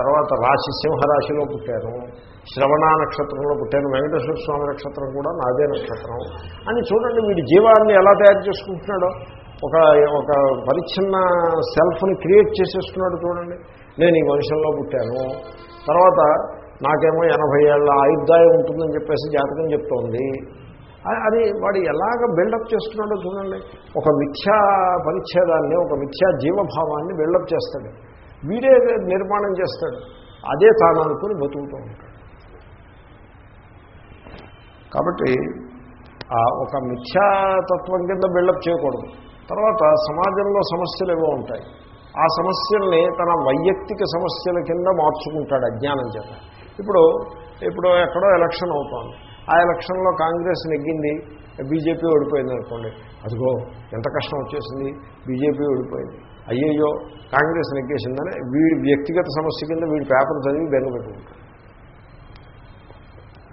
తర్వాత రాశి సింహరాశిలో పుట్టాను శ్రవణ నక్షత్రంలో పుట్టాను వెంకటేశ్వర స్వామి నక్షత్రం కూడా నాదే నక్షత్రం. అని చూడండి వీడి జీవాన్ని ఎలా తయారు చేసుకుంటున్నాడో. ఒక ఒక పరిచ్ఛిన్న సెల్ఫ్ని క్రియేట్ చేసేస్తున్నాడు చూడండి. నేను ఈ వంశంలో పుట్టాను. తర్వాత నాకేమో ఎనభై ఏళ్ళ ఆయుర్దాయం ఉంటుందని చెప్పేసి జాతకం చెప్తోంది. అది వాడు ఎలాగ బిల్డప్ చేస్తున్నాడో చూడండి. ఒక మిథ్యా పరిచ్ఛేదాన్ని ఒక మిథ్యా జీవభావాన్ని బిల్డప్ చేస్తాడు. వీడే నిర్మాణం చేస్తాడు. అదే తాను అనుకుని బతుకుతూ ఉంటాడు కాబట్టి ఆ ఒక మిథ్యాతత్వం కింద బిల్డప్ చేయకూడదు. తర్వాత సమాజంలో సమస్యలు ఏవో ఉంటాయి. ఆ సమస్యల్ని తన వైయక్తిక సమస్యల కింద మార్చుకుంటాడు అజ్ఞానం చేత. ఇప్పుడు ఇప్పుడు ఎక్కడో ఎలక్షన్ అవుతోంది. ఆ ఎలక్షన్లో కాంగ్రెస్ నెగ్గింది బీజేపీ ఓడిపోయింది అనుకోండి. అదిగో ఎంత కష్టం వచ్చేసింది బీజేపీ ఓడిపోయింది. అయ్యయ్యో కాంగ్రెస్ నెగ్గేసిందని వీడి వ్యక్తిగత సమస్య కింద వీడి పేపర్ చదివి బెంగ పెట్టుకుంటాడు.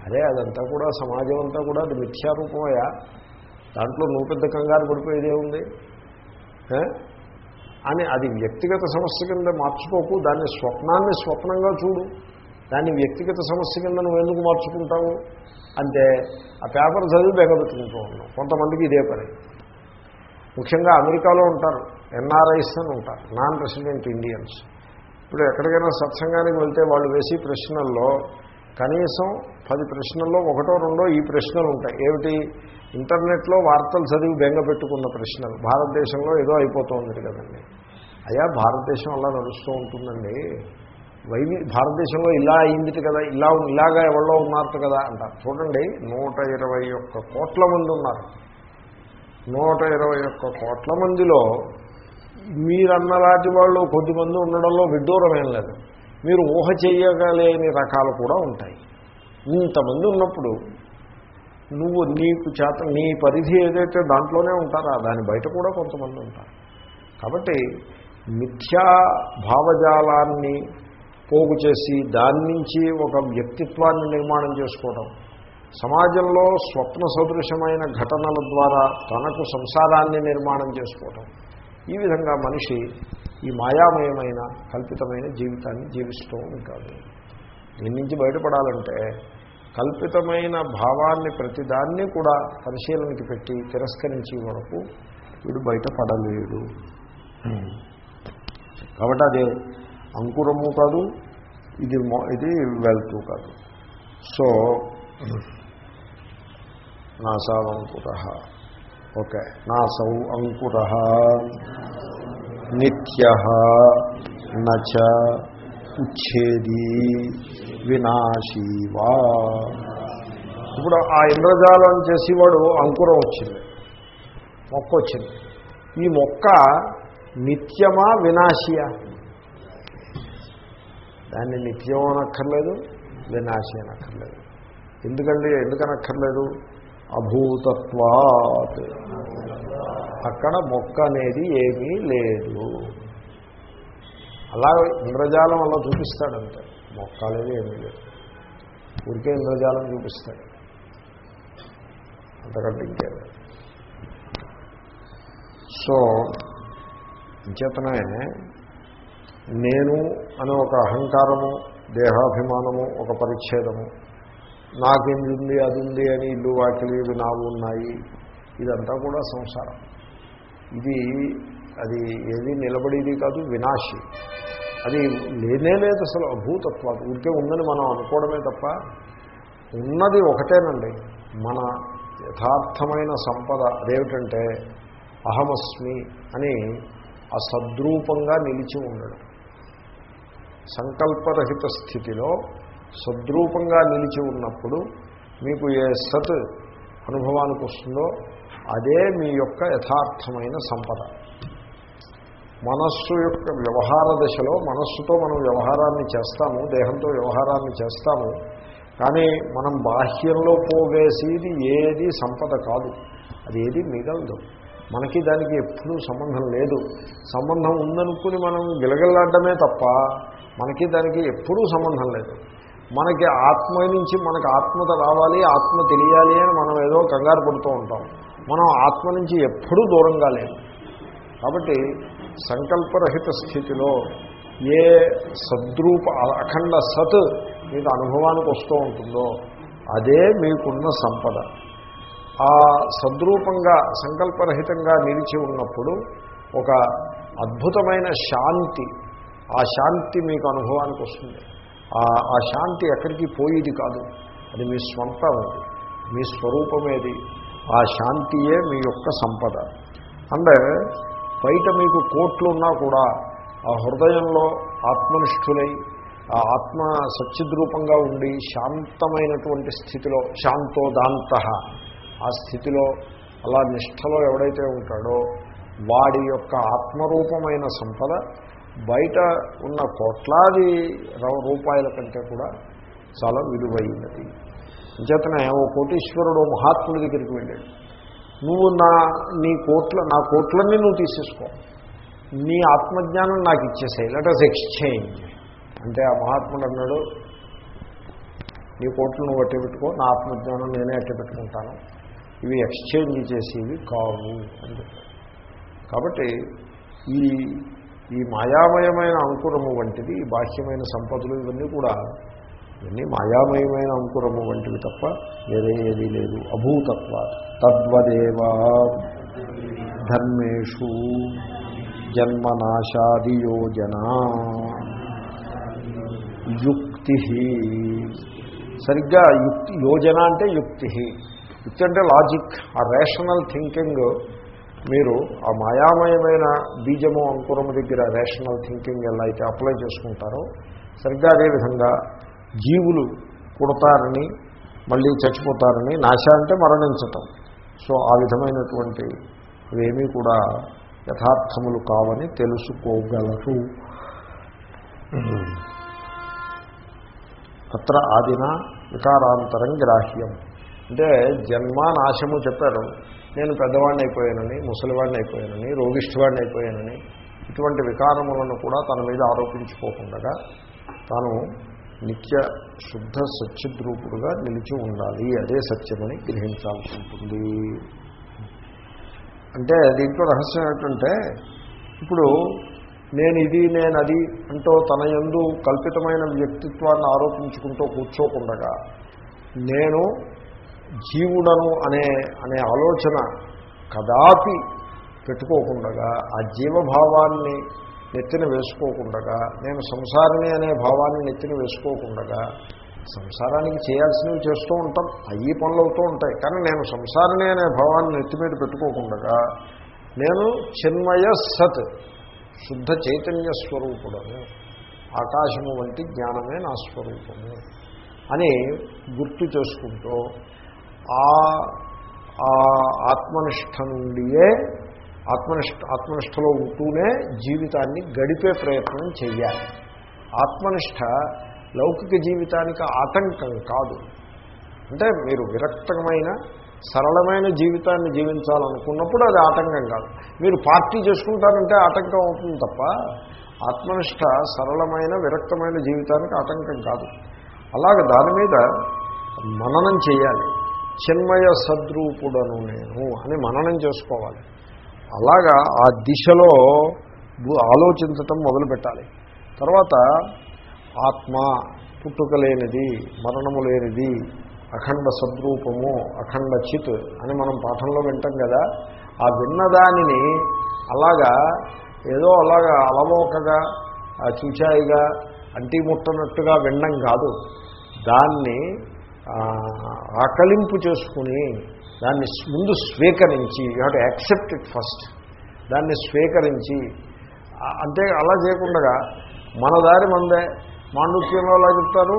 అరే అదంతా కూడా సమాజం అంతా కూడా అది మిథ్యారూపమయ్యా. దాంట్లో నువ్వు పెద్ద కంగారు పడిపోయేదే ఉంది. అని అది వ్యక్తిగత సమస్య కింద మార్చుకోకు దాన్ని స్వప్నాన్ని స్వప్నంగా చూడు. దాన్ని వ్యక్తిగత సమస్య కింద నువ్వు ఎందుకు మార్చుకుంటావు? అంటే ఆ పేపర్ చదివి బెగబెట్టుకుంటూ ఉన్నావు. కొంతమందికి ఇదే పని. ముఖ్యంగా అమెరికాలో ఉంటారు. ఎన్ఆర్ఐస్ అని ఉంటారు. Non resident Indians. ఇప్పుడు ఎక్కడికైనా సత్సంగానికి వెళ్తే వాళ్ళు వేసి ప్రశ్నల్లో కనీసం పది ప్రశ్నల్లో ఒకటో రెండో ఈ ప్రశ్నలు ఉంటాయి. ఏమిటి? ఇంటర్నెట్లో వార్తలు చదివి బెంగ పెట్టుకున్న ప్రశ్నలు. భారతదేశంలో ఏదో అయిపోతుంది కదండి. అయ్యా భారతదేశం అలా నడుస్తూ ఉంటుందండి. వైవి భారతదేశంలో ఇలా అయింది కదా ఇలా ఇలాగా ఎవరో ఉన్నారు కదా అంటారు. చూడండి నూట ఇరవై ఒక్క కోట్ల మంది ఉన్నారు. నూట ఇరవై ఒక్క కోట్ల మందిలో మీరన్నలాంటి వాళ్ళు కొద్దిమంది ఉండడంలో విడ్డూరమేం లేదు. మీరు ఊహ చేయగలేని రకాలు కూడా ఉంటాయి. ఇంతమంది ఉన్నప్పుడు నువ్వు నీకు చేత నీ పరిధి ఏదైతే దాంట్లోనే ఉంటారా దాని బయట కూడా కొంతమంది ఉంటారు. కాబట్టి మిథ్యా భావజాలాన్ని పోగు చేసి దాని నుంచి ఒక వ్యక్తిత్వాన్ని నిర్మాణం చేసుకోవడం సమాజంలో స్వప్న సదృశమైన ఘటనల ద్వారా తనకు సంసారాన్ని నిర్మాణం చేసుకోవడం ఈ విధంగా మనిషి ఈ మాయామయమైన కల్పితమైన జీవితాన్ని జీవిస్తూ ఉంటాడు. దీని నుంచి బయటపడాలంటే కల్పితమైన భావాన్ని ప్రతిదాన్ని కూడా పరిశీలనకి పెట్టి తిరస్కరించే వరకు వీడు బయటపడలేడు. కాబట్టి అది అంకురము కాదు ఇది ఇది వెల్తూ కాదు. సో నాసా అంకుర ఓకే నాసౌ అంకుర. నిత్య నచ ఉచ్ఛేది వినాశీవా ఇప్పుడు ఆ ఇంద్రజాలం చేసేవాడు అంకురం వచ్చింది మొక్క వచ్చింది. ఈ మొక్క నిత్యమా వినాశియా? దాన్ని నిత్యం అనక్కర్లేదు వినాశి అనక్కర్లేదు. ఎందుకండి? ఎందుకనక్కర్లేదు? అభూతత్వాత్. అక్కడ మొక్క అనేది ఏమీ లేదు. అలా ఇంద్రజాలం అలా చూపిస్తాడంతే. మొక్క అనేది ఏమీ లేదు. ఊరికే ఇంద్రజాలం చూపిస్తాడు. అంతకంటే ఇంకే సో చేతనే నేను అనే ఒక అహంకారము దేహాభిమానము ఒక పరిచ్ఛేదము నాకేమి ఉంది అది ఉంది అని ఇల్లు వాకిలి ఇవి నావు ఉన్నాయి ఇదంతా కూడా సంసారం. ఇది అది ఏది నిలబడేది కాదు వినాశి. అది లేనే లేదు అసలు అభూతత్వాలు. ఉంటే ఉందని మనం అనుకోవడమే తప్ప ఉన్నది ఒకటేనండి. మన యథార్థమైన సంపద అదేమిటంటే అహమస్మి అని ఆ సద్రూపంగా నిలిచి ఉండడం. సంకల్పరహిత స్థితిలో సద్రూపంగా నిలిచి ఉన్నప్పుడు మీకు ఏ సత్ అనుభవానికి వస్తుందో అదే మీ యొక్క యథార్థమైన సంపద. మనస్సు యొక్క వ్యవహార దశలో మనస్సుతో మనం వ్యవహారాన్ని చేస్తాము దేహంతో వ్యవహారాన్ని చేస్తాము కానీ మనం బాహ్యంలో పోగేసేది ఏది సంపద కాదు. అది ఏది మిగలదు. మనకి దానికి ఎప్పుడూ సంబంధం లేదు. సంబంధం ఉందనుకుని మనం గిలగిల్లాడమే తప్ప మనకి దానికి ఎప్పుడూ సంబంధం లేదు. మనకి ఆత్మ నుంచి మనకు ఆత్మత రావాలి ఆత్మ తెలియాలి అని మనం ఏదో కంగారు పడుతూ ఉంటాం. మనం ఆత్మ నుంచి ఎప్పుడూ దూరంగా లేదు కాబట్టి సంకల్పరహిత స్థితిలో ఏ సద్రూప అఖండ సత్ మీకు అనుభవానికి వస్తూ ఉంటుందో అదే మీకున్న సంపద. ఆ సద్రూపంగా సంకల్పరహితంగా నిలిచి ఉన్నప్పుడు ఒక అద్భుతమైన శాంతి ఆ శాంతి మీకు అనుభవానికి వస్తుంది. ఆ- శాంతి ఎక్కడికి పోయేది కాదు. అది మీ స్వంతం అది. మీ స్వరూపమేది. ఆ శాంతియే మీ యొక్క సంపద. అంటే బయట మీకు కోట్లు ఉన్నా కూడా ఆ హృదయంలో ఆత్మనిష్ఠులై ఆ ఆత్మ సచ్చిద్రూపంగా ఉండి శాంతమైనటువంటి స్థితిలో శాంతోదాంత ఆ స్థితిలో అలా నిష్ఠలో ఎవడైతే ఉంటాడో వాడి యొక్క ఆత్మరూపమైన సంపద బయట ఉన్న కోట్లాది రూపాయల కంటే కూడా చాలా విలువైనది. అంచేతనే ఓ కోటీశ్వరుడు మహాత్ముడి దగ్గరికి వెళ్ళాడు. నువ్వు నా నీ కోట్ల నా కోట్లన్నీ నువ్వు తీసేసుకో. నీ ఆత్మజ్ఞానం నాకు ఇచ్చేసాయి. లెట్ అస్ ఎక్స్చేంజ్ అంటే ఆ మహాత్ముడు అన్నాడు నీ కోట్లు నువ్వు అట్టే పెట్టుకో. నా ఆత్మజ్ఞానం నేనే అట్టే పెట్టుకుంటాను. ఇవి ఎక్స్చేంజ్ చేసేవి కావు. అని చెప్పాడు. కాబట్టి ఈ ఈ మాయామయమైన అంకురము వంటిది ఈ బాహ్యమైన సంపదలు ఇవన్నీ కూడా ఇవన్నీ మాయామయమైన అంకురము వంటివి తప్ప వేరే ఏదీ లేదు. అభూతత్వ తద్వదేవా ధర్మేషు జన్మనాశాది యోజన యుక్తి. సరిగ్గా యుక్తి యోజన అంటే యుక్తి. యుక్తి అంటే లాజిక్ ఆ రేషనల్ థింకింగ్ మీరు ఆ మాయామయమైన బీజము అంకురము దగ్గర రేషనల్ థింకింగ్ ఎలా అయితే అప్లై చేసుకుంటారో సరిగ్గా అదేవిధంగా జీవులు పుడతారని మళ్ళీ చచ్చిపోతారని నాశ అంటే మరణించటం. సో ఆ విధమైనటువంటి ఇవేమీ కూడా యథార్థములు కావని తెలుసుకోగలరు. అత్ర ఆదిన వికారాంతరం గ్రాహ్యం. అంటే జన్మ నాశము చెప్పారు. నేను పెద్దవాడిని అయిపోయానని ముసలివాడిని అయిపోయానని రోగిష్ఠివాడిని అయిపోయానని ఇటువంటి వికారములను కూడా తన మీద ఆరోపించుకోకుండా తాను నిత్య శుద్ధ సత్యద్రూపుడుగా నిలిచి ఉండాలి. అదే సత్యమని గ్రహించాల్సి ఉంటుంది. అంటే దీంట్లో రహస్యం ఏంటంటే ఇప్పుడు నేను ఇది నేను అది అంటూ తన యందు కల్పితమైన వ్యక్తిత్వాన్ని ఆరోపించుకుంటూ కూర్చోకుండగా నేను జీవుడను అనే అనే ఆలోచన కదాపి పెట్టుకోకుండగా ఆ జీవభావాన్ని నెత్తిన వేసుకోకుండగా నేను సంసారిని అనే భావాన్ని నెత్తిన వేసుకోకుండగా సంసారానికి చేయాల్సినవి చేస్తూ ఉంటాం అయ్యి పనులు అవుతూ ఉంటాయి. కానీ నేను సంసారిని అనే భావాన్ని నెత్తి మీద పెట్టుకోకుండగా నేను చిన్మయ సత్ శుద్ధ చైతన్య స్వరూపుడను. ఆకాశము వంటి జ్ఞానమే నా స్వరూపము అని గుర్తు చేసుకుంటూ ఆ ఆ ఆత్మనిష్ట నుండియే ఆత్మనిష్ట ఆత్మనిష్టలో ఉంటూనే జీవితాన్ని గడిపే ప్రయత్నం చేయాలి ఆత్మనిష్ట లౌకిక జీవితానికి ఆటంకం కాదు. అంటే మీరు విరక్తమైన సరళమైన జీవితాన్ని జీవించాలనుకున్నప్పుడు అది ఆటంకం కాదు. మీరు పార్టీ చేసుకుంటారంటే ఆటంకం అవుతుంది తప్ప ఆత్మనిష్ట సరళమైన విరక్తమైన జీవితానికి ఆటంకం కాదు. అలాగే దాని మీద మననం చేయాలి చిన్మయ సద్రూపుడను నేను అని మననం చేసుకోవాలి. అలాగా ఆ దిశలో ఆలోచించటం మొదలుపెట్టాలి. తర్వాత ఆత్మ పుట్టుక లేనిది మరణము లేనిది అఖండ సద్రూపము అఖండ చిత్ అని మనం పాఠంలో వింటాం కదా. ఆ విన్నదానిని అలాగా ఏదో అలాగా అలవోకగా చూచాయిగా అంటి ముట్టనట్టుగా వినడం కాదు. దాన్ని ఆకలింపు చేసుకుని దాన్ని ముందు స్వీకరించి you have to accept it first. దాన్ని స్వీకరించి అంతే అలా చేయకుండా మన దారి మందే. మాండుక్యంలో అలా చెప్తారు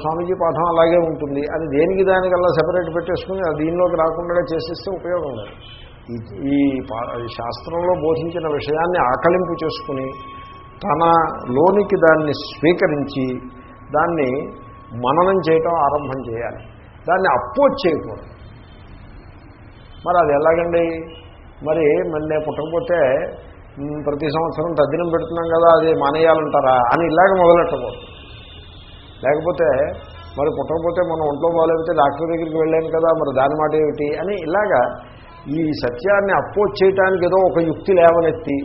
స్వామీజీ పాఠం అలాగే ఉంటుంది. అది దేనికి దానికల్లా సెపరేట్ పెట్టేసుకుని దీనిలోకి రాకుండా చేసేస్తే ఉపయోగం లేదు. ఈ శాస్త్రంలో బోధించిన విషయాన్ని ఆకలింపు చేసుకుని తన లోనికి దాన్ని స్వీకరించి దాన్ని మననం చేయటం ఆరంభం చేయాలి. దాన్ని అపోజ్ చేయకూడదు. మరి అది ఎలాగండి? మరి మరి నేను పుట్టకపోతే ప్రతి సంవత్సరం తద్దినం పెడుతున్నాం కదా అది మానేయాలంటారా? అని ఇలాగ మొదలెట్టకూడదు. లేకపోతే మరి పుట్టకపోతే మనం ఒంట్లో బాగాలేకపోతే డాక్టర్ దగ్గరికి వెళ్ళాను కదా మరి దాని మాట ఏమిటి? అని ఇలాగా ఈ సత్యాన్ని అపోజ్ చేయటానికి ఏదో ఒక యుక్తి లేవనెత్తి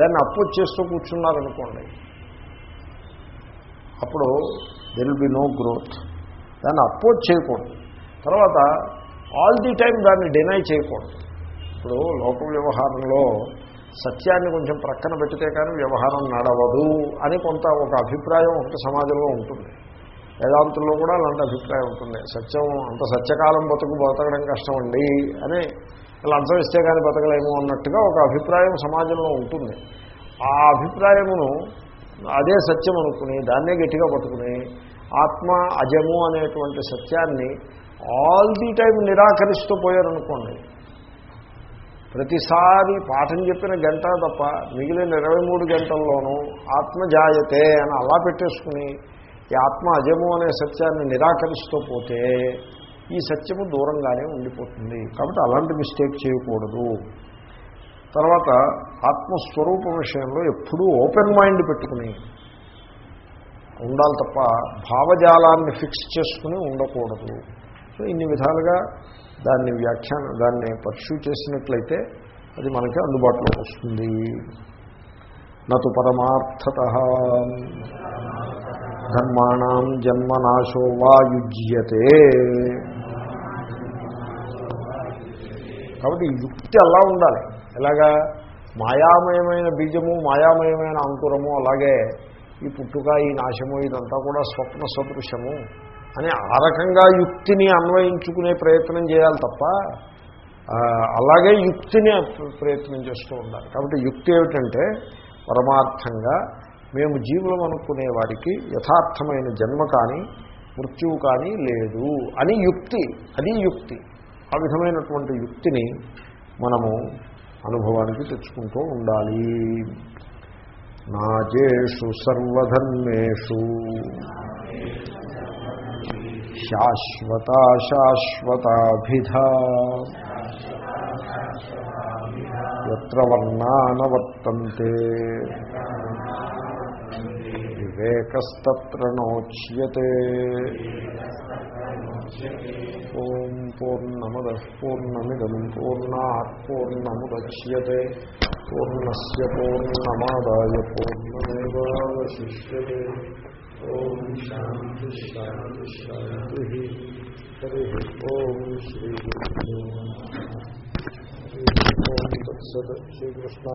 దాన్ని అపోజ్ చేస్తూ కూర్చున్నారనుకోండి అప్పుడు there will be no growth దాన్ని అపోజ్ చేయకూడదు. తర్వాత ఆల్ ది టైం దాన్ని డినై చేయకూడదు. ఇప్పుడు లోక వ్యవహారంలో సత్యాన్ని కొంచెం ప్రక్కన పెట్టితే కానీ వ్యవహారం నడవదు అని కొంత ఒక అభిప్రాయం ఒకటి సమాజంలో ఉంటుంది. వేదాంతుల్లో కూడా అలాంటి అభిప్రాయం ఉంటుంది. సత్యం అంత సత్యకాలం బతుకు బతకడం కష్టం అండి అని లంచం ఇస్తే కానీ బతకలేము అన్నట్టుగా ఒక అభిప్రాయం సమాజంలో ఉంటుంది. ఆ అభిప్రాయమును అదే సత్యం అనుకుని దాన్నే గట్టిగా పట్టుకుని ఆత్మ అజము అనేటువంటి సత్యాన్ని ఆల్ ది టైం నిరాకరిస్తూ పోయారనుకోండి. ప్రతిసారి పాఠం చెప్పిన గంట తప్ప మిగిలిన ఇరవై మూడు గంటల్లోనూ ఆత్మ జాయతే అని అలా పెట్టేసుకుని ఈ ఆత్మ అజము అనే సత్యాన్ని నిరాకరిస్తూ పోతే ఈ సత్యము దూరంగానే ఉండిపోతుంది. కాబట్టి అలాంటి మిస్టేక్ చేయకూడదు. తర్వాత ఆత్మస్వరూపం విషయంలో ఎప్పుడూ ఓపెన్ మైండ్ పెట్టుకుని ఉండాలి తప్ప భావజాలాన్ని ఫిక్స్ చేసుకుని ఉండకూడదు. సో ఇన్ని విధాలుగా దాన్ని వ్యాఖ్యాన దాన్ని పర్ష్యూ చేసినట్లయితే అది మనకి అందుబాటులోకి వస్తుంది. నటు పరమార్థత. ధర్మాణం జన్మనాశో వా యుజ్యతే కాబట్టి యుక్తి అలా ఉండాలి. ఎలాగా? మాయామయమైన బీజము మాయామయమైన అంకురము అలాగే ఈ పుట్టుక ఈ నాశము ఇదంతా కూడా స్వప్న సదృశము అని ఆ రకంగా యుక్తిని అన్వయించుకునే ప్రయత్నం చేయాలి తప్ప అలాగే యుక్తిని ప్రయత్నం చేస్తూ ఉండాలి. కాబట్టి యుక్తి ఏమిటంటే పరమార్థంగా మేము జీవులం అనుకునే వారికి యథార్థమైన జన్మ కానీ మృత్యువు కానీ లేదు అని యుక్తి అది యుక్తి. ఆ విధమైనటువంటి యుక్తిని మనము అనుభవానికి తెచ్చుకుంటూ ఉండాలి. నాజేషు సర్వధర్మేషు శాశ్వత శాశ్వతాభిధ ఎత్ర వర్ణానవర్తంతే. ఏకస్తత్ర నోచ్యతే. ఓం పూర్ణమద పూర్ణమిదం పూర్ణాత్ పూర్ణముద్యతే పూర్ణస్ పూర్ణమాదాయ పూర్ణమేవాశిష్యే ఓం శాంతి శాంతి శాంతి హరి ఓం శ్రీ ఓం తత్సత్ శ్రీకృష్ణ